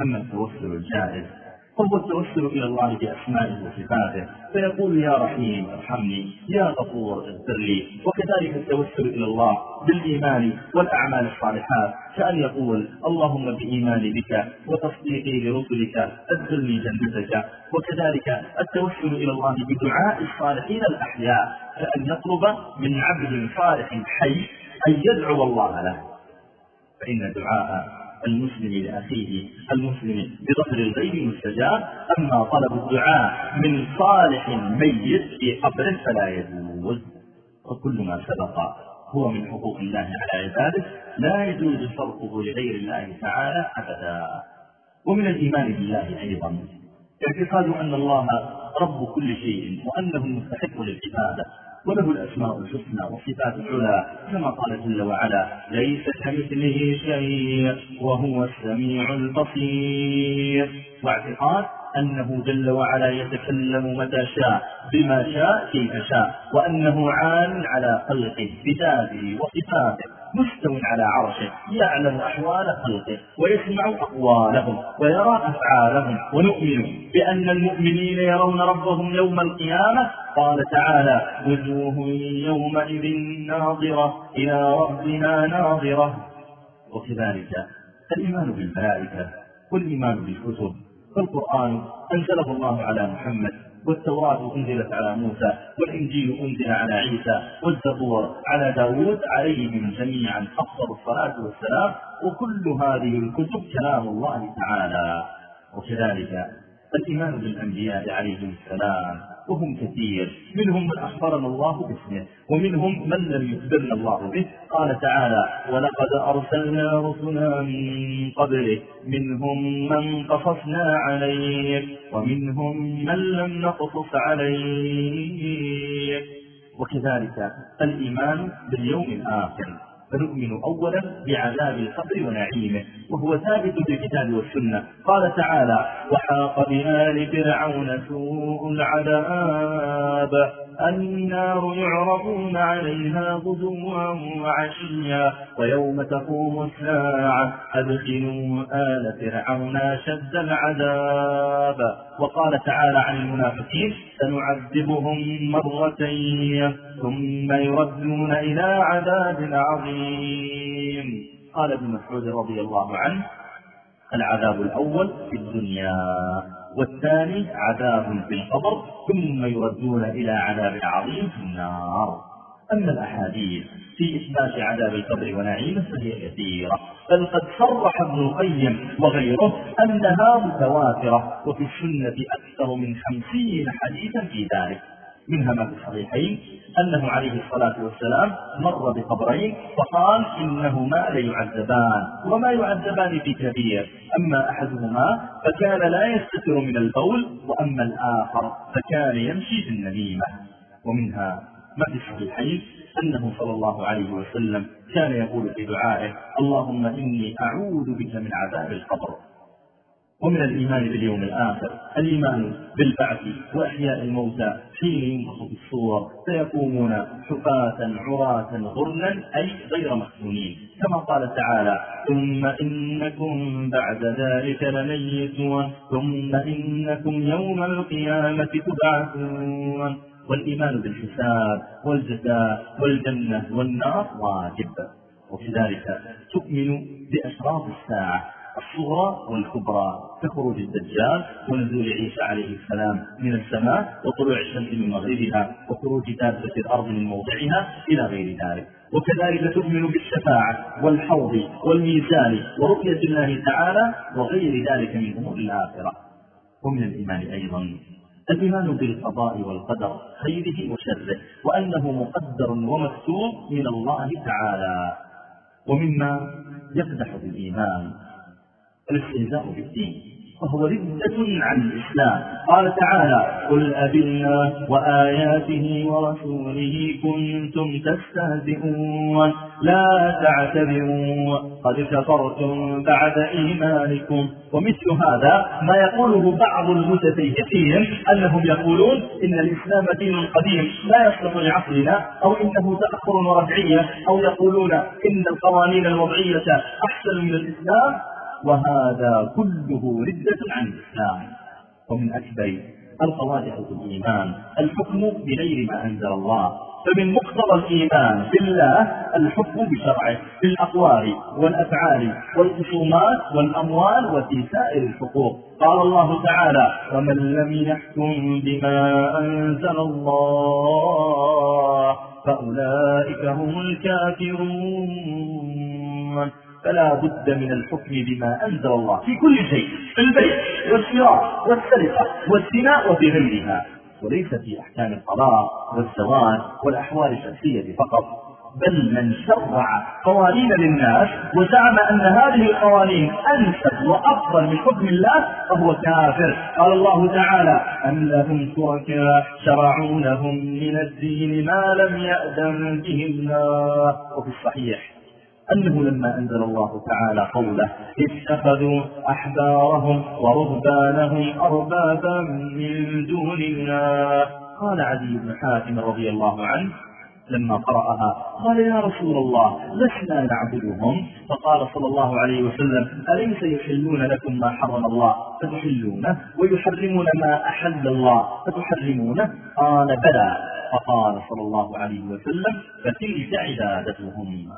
أما التوسل الجائز هو التوسل إلى الله بأسمائه وصفاته. فيقول يا رحيم ارحمني يا غفور اغفر لي. وكذلك التوسل إلى الله بالإيمان والأعمال الصالحات. كأن يقول اللهم بإيماني بك وتصديقي لرسلك أدخلني جنتك. وكذلك التوسل إلى الله بدعاء الصالحين الأحياء. كأن يطلب من عبد صالح حي أن يدعو الله له. فإن دعاء المسلم لأخيه المسلم بظهر الغيب مستجاب أما طلب الدعاء من صالح ميت في قبره فلا يجوز. وكل ما سبق هو من حقوق الله على عباده لا يجوز صرفه لغير الله تعالى أبدا. ومن الإيمان بالله أيضا اعتقاد أن الله رب كل شيء وأنه مستحق للعبادة. وله الأسماء الحسنى والصفات العلى كما قال جل وعلا ليس كمثله شيء وهو السميع البصير. واعتقاد أنه جل وعلا يتكلم متى شاء بما شاء كيف شاء وأنه عال على خلقه بذاته وصفاته. مستو على عرشه يعلم أحوال خلقه ويسمع أقوالهم ويرى أفعالهم ونؤمن بأن المؤمنين يرون ربهم يوم القيامة. قال تعالى وجوه يومئذ ناظرة إلى ربنا ناظرة. وكذلك الإيمان بالملائكة والإيمان بالكتب. فالقرآن أنزله الله على محمد والتوراة أنزلت على موسى والإنجيل أنزل على عيسى والزبور على داود عليهم جميعا أفضل الصلاة والسلام وكل هذه الكتب كلام الله تعالى. وكذلك الإيمان بالأنبياء عليهم السلام. وهم كثير. منهم من أخبرنا الله باسمه ومنهم من لم يخبرنا الله به. قال تعالى ولقد أرسلنا رسلا من قبله منهم من قصصنا عليك ومنهم من لم نقصص عليك وكذلك الإيمان باليوم الآخر. فنؤمن أولا بعذاب القبر ونعيمه وهو ثابت في الكتاب والسنة. قال تعالى وحاق بآل فرعون سوء العذاب. النار يعرضون عليها غدوا وعشيا ويوم تقوم الساعة أدخلوا آل فرعون شد العذاب. وقال تعالى عن المنافقين سنعذبهم مرتين ثم يردون إلى عذاب عظيم. قال ابن مسعود رضي الله عنه العذاب الأول في الدنيا. والثاني عذاب في القبر ثم يردون إلى عذاب عظيم في النار. أما الأحاديث في إثبات عذاب القبر ونعيمه فهي كثيرة. بل قد صرح ابن القيم وغيره أنها متواترة وفي السنة أكثر من خمسين حديثا في ذلك. منها ما في الصحيحين أنه عليه الصلاة والسلام مر بقبرين فقال إنهما ليعذبان وما يعذبان في كبير. أما أحدهما فكان لا يستتر من البول وأما الآخر فكان يمشي في النميمة. ومنها ما في الصحيحين أنه صلى الله عليه وسلم كان يقول في دعائه اللهم إني أعوذ بك من عذاب القبر. ومن الإيمان باليوم الآخر الإيمان بالبعث وإحياء الموتى حين ينفخ الصور فيقومون حفاة عراة غرلا أي غير مفتونين كما قال تعالى ثم إنكم بعد ذلك لميتون ثم إنكم يوم القيامة تبعثون. والإيمان بالحساب والجزاء والجنة والنار واجب. وكذلك تؤمن بأشراط الساعة. الصغرى والكبرى. كخروج الدجال ونزول عيسى عليه السلام من السماء وطلوع الشمس من مغربها وخروج دابة الأرض من موضعها إلى غير ذلك. وكذلك تؤمن بالشفاعة والحوض والميزان ورؤية الله تعالى وغير ذلك من أمور الآخرة. ومن الإيمان أيضا الإيمان بالقضاء والقدر خيره وشره وأنه مقدر ومكتوب من الله تعالى. ومما يقدح بالإيمان الاستهزاء بالدين. وهو ردة عن الإسلام. قال تعالى قل أبالله وآياته ورسوله كنتم تستهزئون. لا تعتذروا. قد كفرتم بعد إيمانكم. ومثل هذا ما يقوله بعض المتفيهقين أنهم يقولون إن الإسلام دين قديم لا يصلح لعصرنا أو إنه تأخر ورجعية أو يقولون إن القوانين الوضعية أحسن من الإسلام. وهذا كله ردة عن الإسلام. ومن أكبر القواعد في الإيمان الحكم بغير ما أنزل الله. فمن مقتضى الإيمان بالله الحكم بشرعه في الأقوال والأفعال والخصومات والأموال وفي سائر الحقوق. قال الله تعالى ومن لم يحكم بما أنزل الله فأولئك هم الكافرون. فلا بد من الحكم بما أنزل الله في كل شيء في البيع والشراء والسرقة والزنا وفي غيرها وليس في أحكام القضاء والزواج والأحوال الشخصية فقط بل من شرع قوانين للناس وزعم أن هذه القوانين أنسب وأفضل من حكم الله فهو كافر. قال الله تعالى أم لهم شركاء شرعوا لهم من الدين ما لم يأذن به الله. وفي الصحيح أنه لما أنزل الله تعالى قوله اتخذوا أحبارهم ورهبانهم أربابا من دون الله قال عدي بن حاتم رضي الله عنه لما قرأها قال يا رسول الله لسنا نعبدهم؟ فقال صلى الله عليه وسلم أليس يحلون لكم ما حرم الله؟ فتحلونه ويحرمون ما أحل الله فتحرمونه؟ قال بلى. فقال صلى الله عليه وسلم فتلك عبادتهم.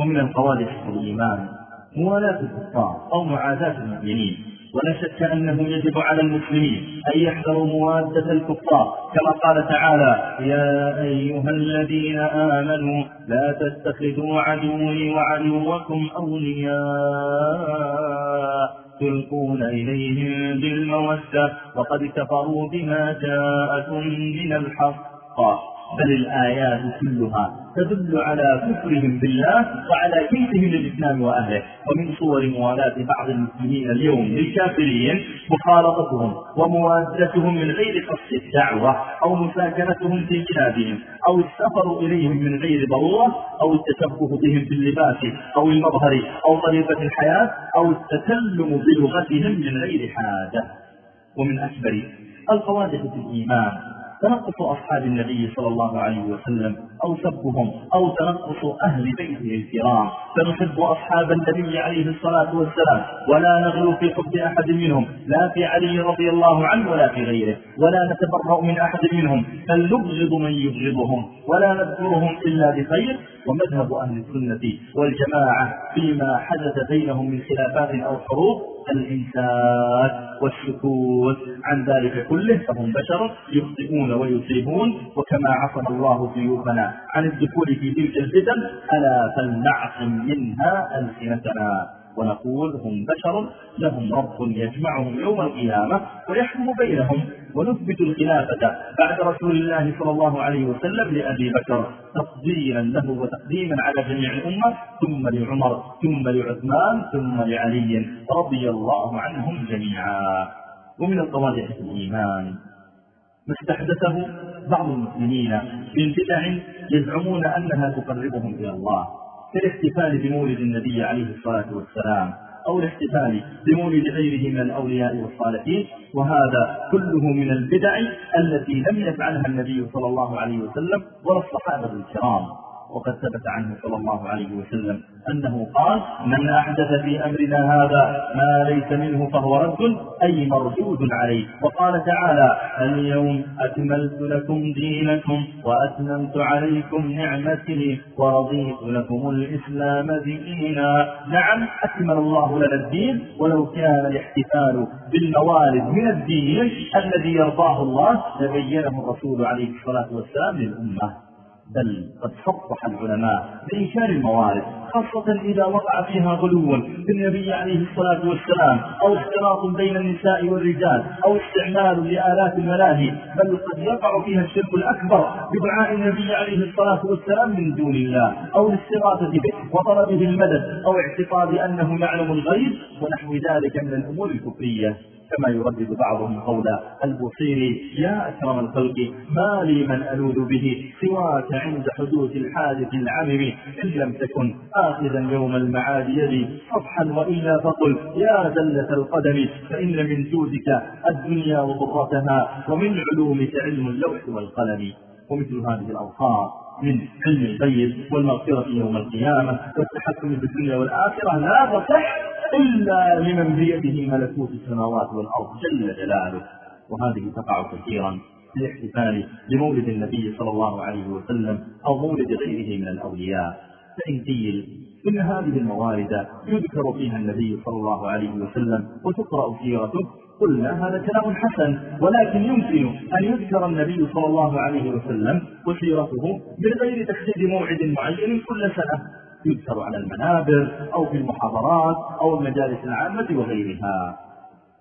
ومن القوادح في الإيمان موالاة الكفار أو معاداة المؤمنين. ولا شك أنه يجب على المسلمين أن يحذروا موادة الكفار. كما قال تعالى يا أيها الذين آمنوا لا تتخذوا عدوي وعدوكم أولياء. تلقون إليهم بالمودة. وقد كفروا بما جاءكم من الحق. بل الآيات كلها تدل على كفرهم بالله وعلى كيدهم للإسلام وأهله. ومن صور موالاة بعض المسلمين اليوم للكافرين مخالطتهم وموادتهم من غير قصد الدعوة أو مساكنتهم في بلادهم أو السفر إليهم من غير ضرورة أو التشبه بهم في اللباس أو المظهر أو طريقة الحياة أو التكلم بلغتهم من غير حاجة. ومن أكبر القوادح في الإيمان تنقص أصحاب النبي صلى الله عليه وسلم أو سبهم أو تنقص أهل بيته الكرام. فنحب أصحاب النبي عليه الصلاة والسلام ولا نغلو في حب أحد منهم لا في علي رضي الله عنه ولا في غيره ولا نتبرأ من أحد منهم بل نبغض من يبغضهم ولا نذكرهم إلا بخير. ومذهب أهل السنة والجماعة فيما حدث بينهم من خلافات أو حروب الإمساك والسكوت. عن ذلك كله فهم بشر يخطئون ويصيبون. وكما عصم الله سيوفنا عن الدخول في تلك الفتن ألا فلنعصم منها ألسنتنا. ونقول هم بشر لهم رب يجمعهم يوم القيامة ويحكم بينهم ونثبت الخلافة بعد رسول الله صلى الله عليه وسلم لأبي بكر تفضيلا له وتقديما على جميع الأمة ثم لعمر ثم لعثمان ثم لعلي رضي الله عنهم جميعا. ومن القواعد في الإيمان ما استحدثه بعض المسلمين من بدع يزعمون أنها تقربهم إلى الله. كالاحتفال بمولد النبي عليه الصلاة والسلام أو الاحتفال بمولد غيره من الأولياء والصالحين وهذا كله من البدع التي لم يفعلها النبي صلى الله عليه وسلم ولا الصحابة الكرام. وقد ثبت عنه صلى الله عليه وسلم أنه قال من أحدث في أمرنا هذا ما ليس منه فهو رد أي مردود عليه. وقال تعالى اليوم أكملت لكم دينكم وأتممت عليكم نعمتي ورضيت لكم الإسلام دينا. نعم أكمل الله لنا الدين ولو كان الاحتفال بالموالد من الدين الذي يرضاه الله لبينه الرسول عليه الصلاة والسلام للأمة. بل قد صفح العلماء بإنكار الموارد خاصة إذا وقع فيها غلو بالنبي عليه الصلاة والسلام أو اختلاط بين النساء والرجال أو استعمال لآلات الملاهي بل قد يقع فيها الشرك الأكبر بدعاء النبي عليه الصلاة والسلام من دون الله أو الاستغاثة به وطلبه المدد أو اعتقاد أنه يعلم الغيب ونحو ذلك من الأمور الكفرية. كما يردد بعضهم قول البصيري يا أكرم الخلق ما لي من ألوذ به سواك عند حدوث الحادث العمم. إن لم تكن آخذا يوم المعاد يدي صفحا وإلا فقل يا زلة القدم فإن من جودك الدنيا وضرتها ومن علومك علم اللوح والقلم. ومثل هذه الأوصاف. من علم الغيب والمغفرة يوم القيامة والتحكم في الدنيا والآخرة لا تصح إلا لمن بيده ملكوت السماوات والأرض جل جلاله. وهذه تقع كثيرا في الاحتفال بمولد النبي صلى الله عليه وسلم أو مولد غيره من الأولياء. فإن قيل إن هذه الموارد يذكر فيها النبي صلى الله عليه وسلم وتقرأ سيرته قلنا هذا كلام حسن ولكن يمكن أن يذكر النبي صلى الله عليه وسلم وسيرته من غير تحديد موعد معين كل سنة يذكر على المنابر أو في المحاضرات أو المجالس العامة وغيرها.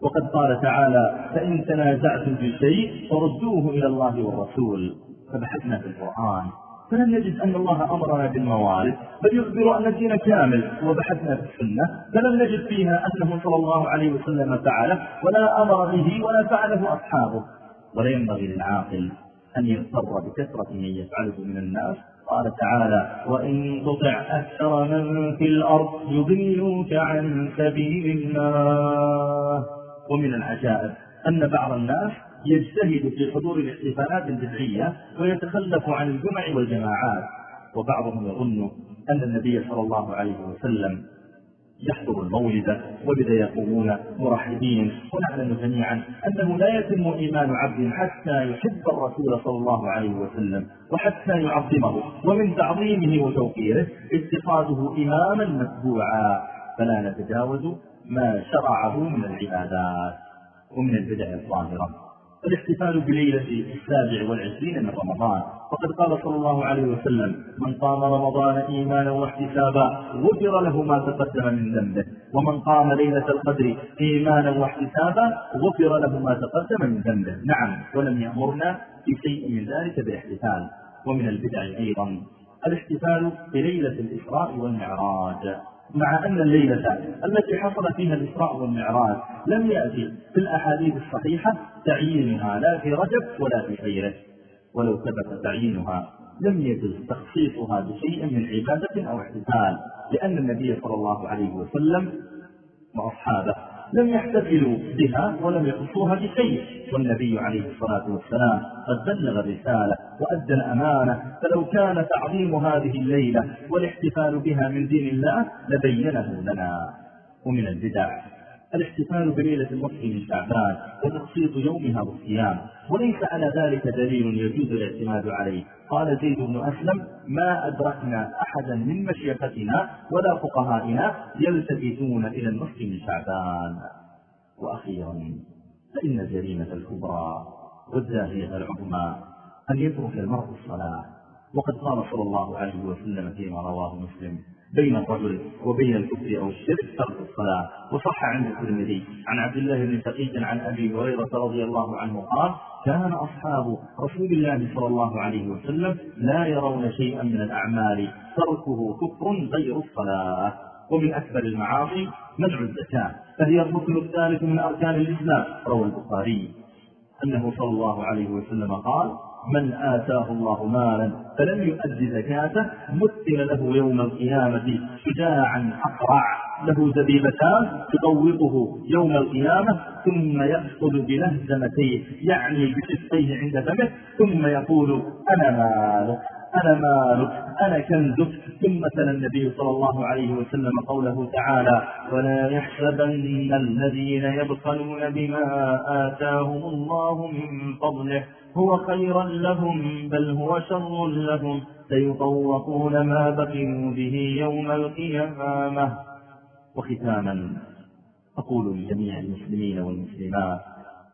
وقد قال تعالى فإن تنازعتم في شيء فردوه إلى الله والرسول. فبحثنا في القرآن. فلم نجد أن الله أمرنا بالموارد بل يخبر أن الدين كامل وبحثنا في السنة فلم نجد فيها أنه صلى الله عليه وسلم فعله ولا أمر به ولا فعله أصحابه. ولا ينبغي للعاقل أن يغتر بكثرة من يفعله من الناس. قال تعالى وإن تطع أكثر من في الأرض يضلوك عن سبيل الله. ومن العجائب أن بعض الناس يجتهد في حضور الاحتفالات البدعية ويتخلف عن الجمع والجماعات. وبعضهم يظن أن النبي صلى الله عليه وسلم يحضر المولد وبذا يقومون مرحبين. ونعلم جميعا أنه لا يتم إيمان عبد حتى يحب الرسول صلى الله عليه وسلم وحتى يعظمه. ومن تعظيمه وتوقيره اتخاذه إماما متبوعا. فلا نتجاوز ما شرعه من العبادات ومن البدع الظاهرة. الاحتفال بليلة السابع والعشرين من رمضان. وقد قال صلى الله عليه وسلم من قام رمضان إيمانا واحتسابا غفر له ما تقدم من ذنبه. ومن قام ليلة القدر إيمانا واحتسابا غفر له ما تقدم من ذنبه. نعم ولم يأمرنا في شيء من ذلك بالاحتفال. ومن البدع أيضا الاحتفال بليلة الإسراء والمعراج. مع أن الليلة التي حصل فيها الإسراء والمعراج لم يأتي في الأحاديث الصحيحة تعيينها لا في رجب ولا في غيره ولو ثبت تعيينها لم يجوز تخصيصها بشيء من عبادة أو احتفال لأن النبي صلى الله عليه وسلم وأصحابه لم يحتفلوا بها ولم يخصوها بشيء. والنبي عليه الصلاة والسلام قد بلغ الرسالة وأدى الأمانة فلو كان تعظيم هذه الليلة والاحتفال بها من دين الله لبينه لنا. ومن البدع الاحتفال بليلة النصف من شعبان وتخصيص يومها بالصيام وليس على ذلك دليل يجوز الاعتماد عليه. قال زيد بن أسلم ما أدركنا أحدا من مشيختنا ولا فقهائنا يلتفتون إلى النصف من شعبان. وأخيرا فإن الجريمة الكبرى والزاهية العظمى أن يترك المرء الصلاة. وقد قال صلى الله عليه وسلم فيما رواه مسلم بين الرجل وبين الكفر أو الشرك ترك الصلاة. وصح عند الترمذي عن عبد الله بن شقيق عن أبي هريرة رضي الله عنه قال كان أصحاب رسول الله صلى الله عليه وسلم لا يرون شيئا من الأعمال تركه كفر غير الصلاة. ومن أكبر المعاصي منع الزكاة فهي الركن الثالث من أركان الإسلام روى البخاري. أنه صلى الله عليه وسلم قال من آتاه الله مالا فلم يؤد زكاته مثل له يوم القيامة شجاعا أقرع. له زبيبتان تطوقه يوم القيامة ثم يأخذ بلهزمتيه يعني بشفتيه عند فمه ثم يقول أنا مالك. أنا مالك أنا كنزك. ثم تلا النبي صلى الله عليه وسلم قوله تعالى ولا يحسبن الذين يبخلون بما آتاهم الله من فضله هو خيرا لهم بل هو شر لهم. سيطوقون ما بخلوا به يوم القيامة. وختاما أقول لجميع المسلمين والمسلمات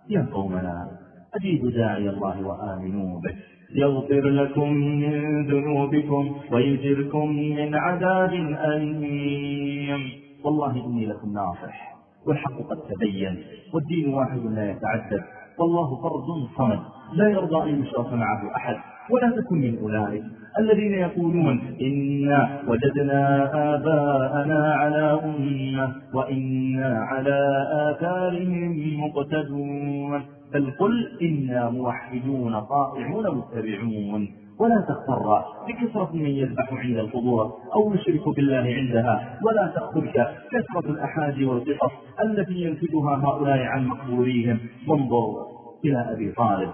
يا قومنا أجيبوا داعي الله وآمنوا به. يغفر لكم من ذنوبكم ويجركم من عذاب أليم. والله إني لكم ناصح. والحق قد تبين. والدين واحد لا يتعدد. والله فرد صمد. لا يرضى أن يشرك معه أحد. ولا تكن من أولئك الذين يقولون إنا وجدنا آباءنا على أمة وإنا على آثارهم مقتدون. بل قل إنا موحدون طائعون متبعون. ولا تغتر بكثرة من يذبح عند القبور أو يشرك بالله عندها. ولا تأخذك كثرة الأحاجي والقصص التي ينفذها هؤلاء عن مقبوريهم. وانظر إلى أبي طالب.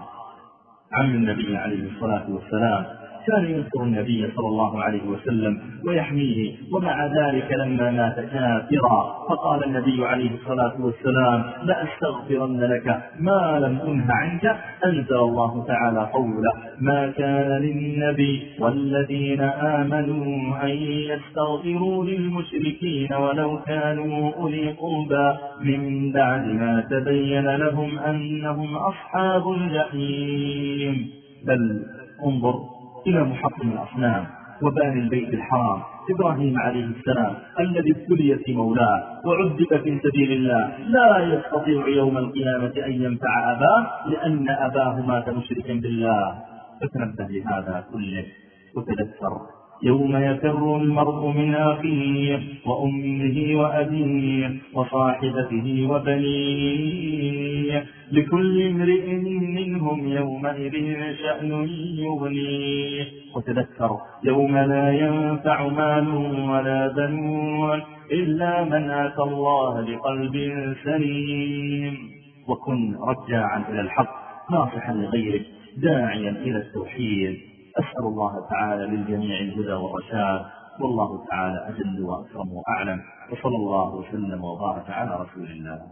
عم النبي عليه الصلاة والسلام. كان يذكر النبي صلى الله عليه وسلم ويحميه ومع ذلك لما مات كافرا فقال النبي عليه الصلاة والسلام لأستغفرن لك ما لم أنه عنك أنزل الله تعالى قوله ما كان للنبي والذين آمنوا أن يستغفروا للمشركين ولو كانوا أولي قربى. من بعد ما تبين لهم أنهم أصحاب الجحيم. بل انظر إلى محطم الأصنام وبان البيت الحرام. إبراهيم عليه السلام الذي ابتلي في مولاه وعذب في سبيل الله. لا يستطيع يوم القيامة أن ينفع أباه لأن أباه مات مشركا بالله. فتنبه لهذا كله وتذكر يوم يفر المرء من أخيه وأمه وأبيه وصاحبته وبنيه لكل امرئ منهم يومئذ شأن يغنيه وتذكر يوم لا ينفع مال ولا بنون إلا من أتى الله بقلب سليم. وكن رجاعا إلى الحق ناصحا لغيرك داعيا إلى التوحيد. أسأل الله تعالى للجميع الهدى والرشاد والله تعالى أجل وأكرم وأعلم وصلى الله وسلم وبارك على رسول الله.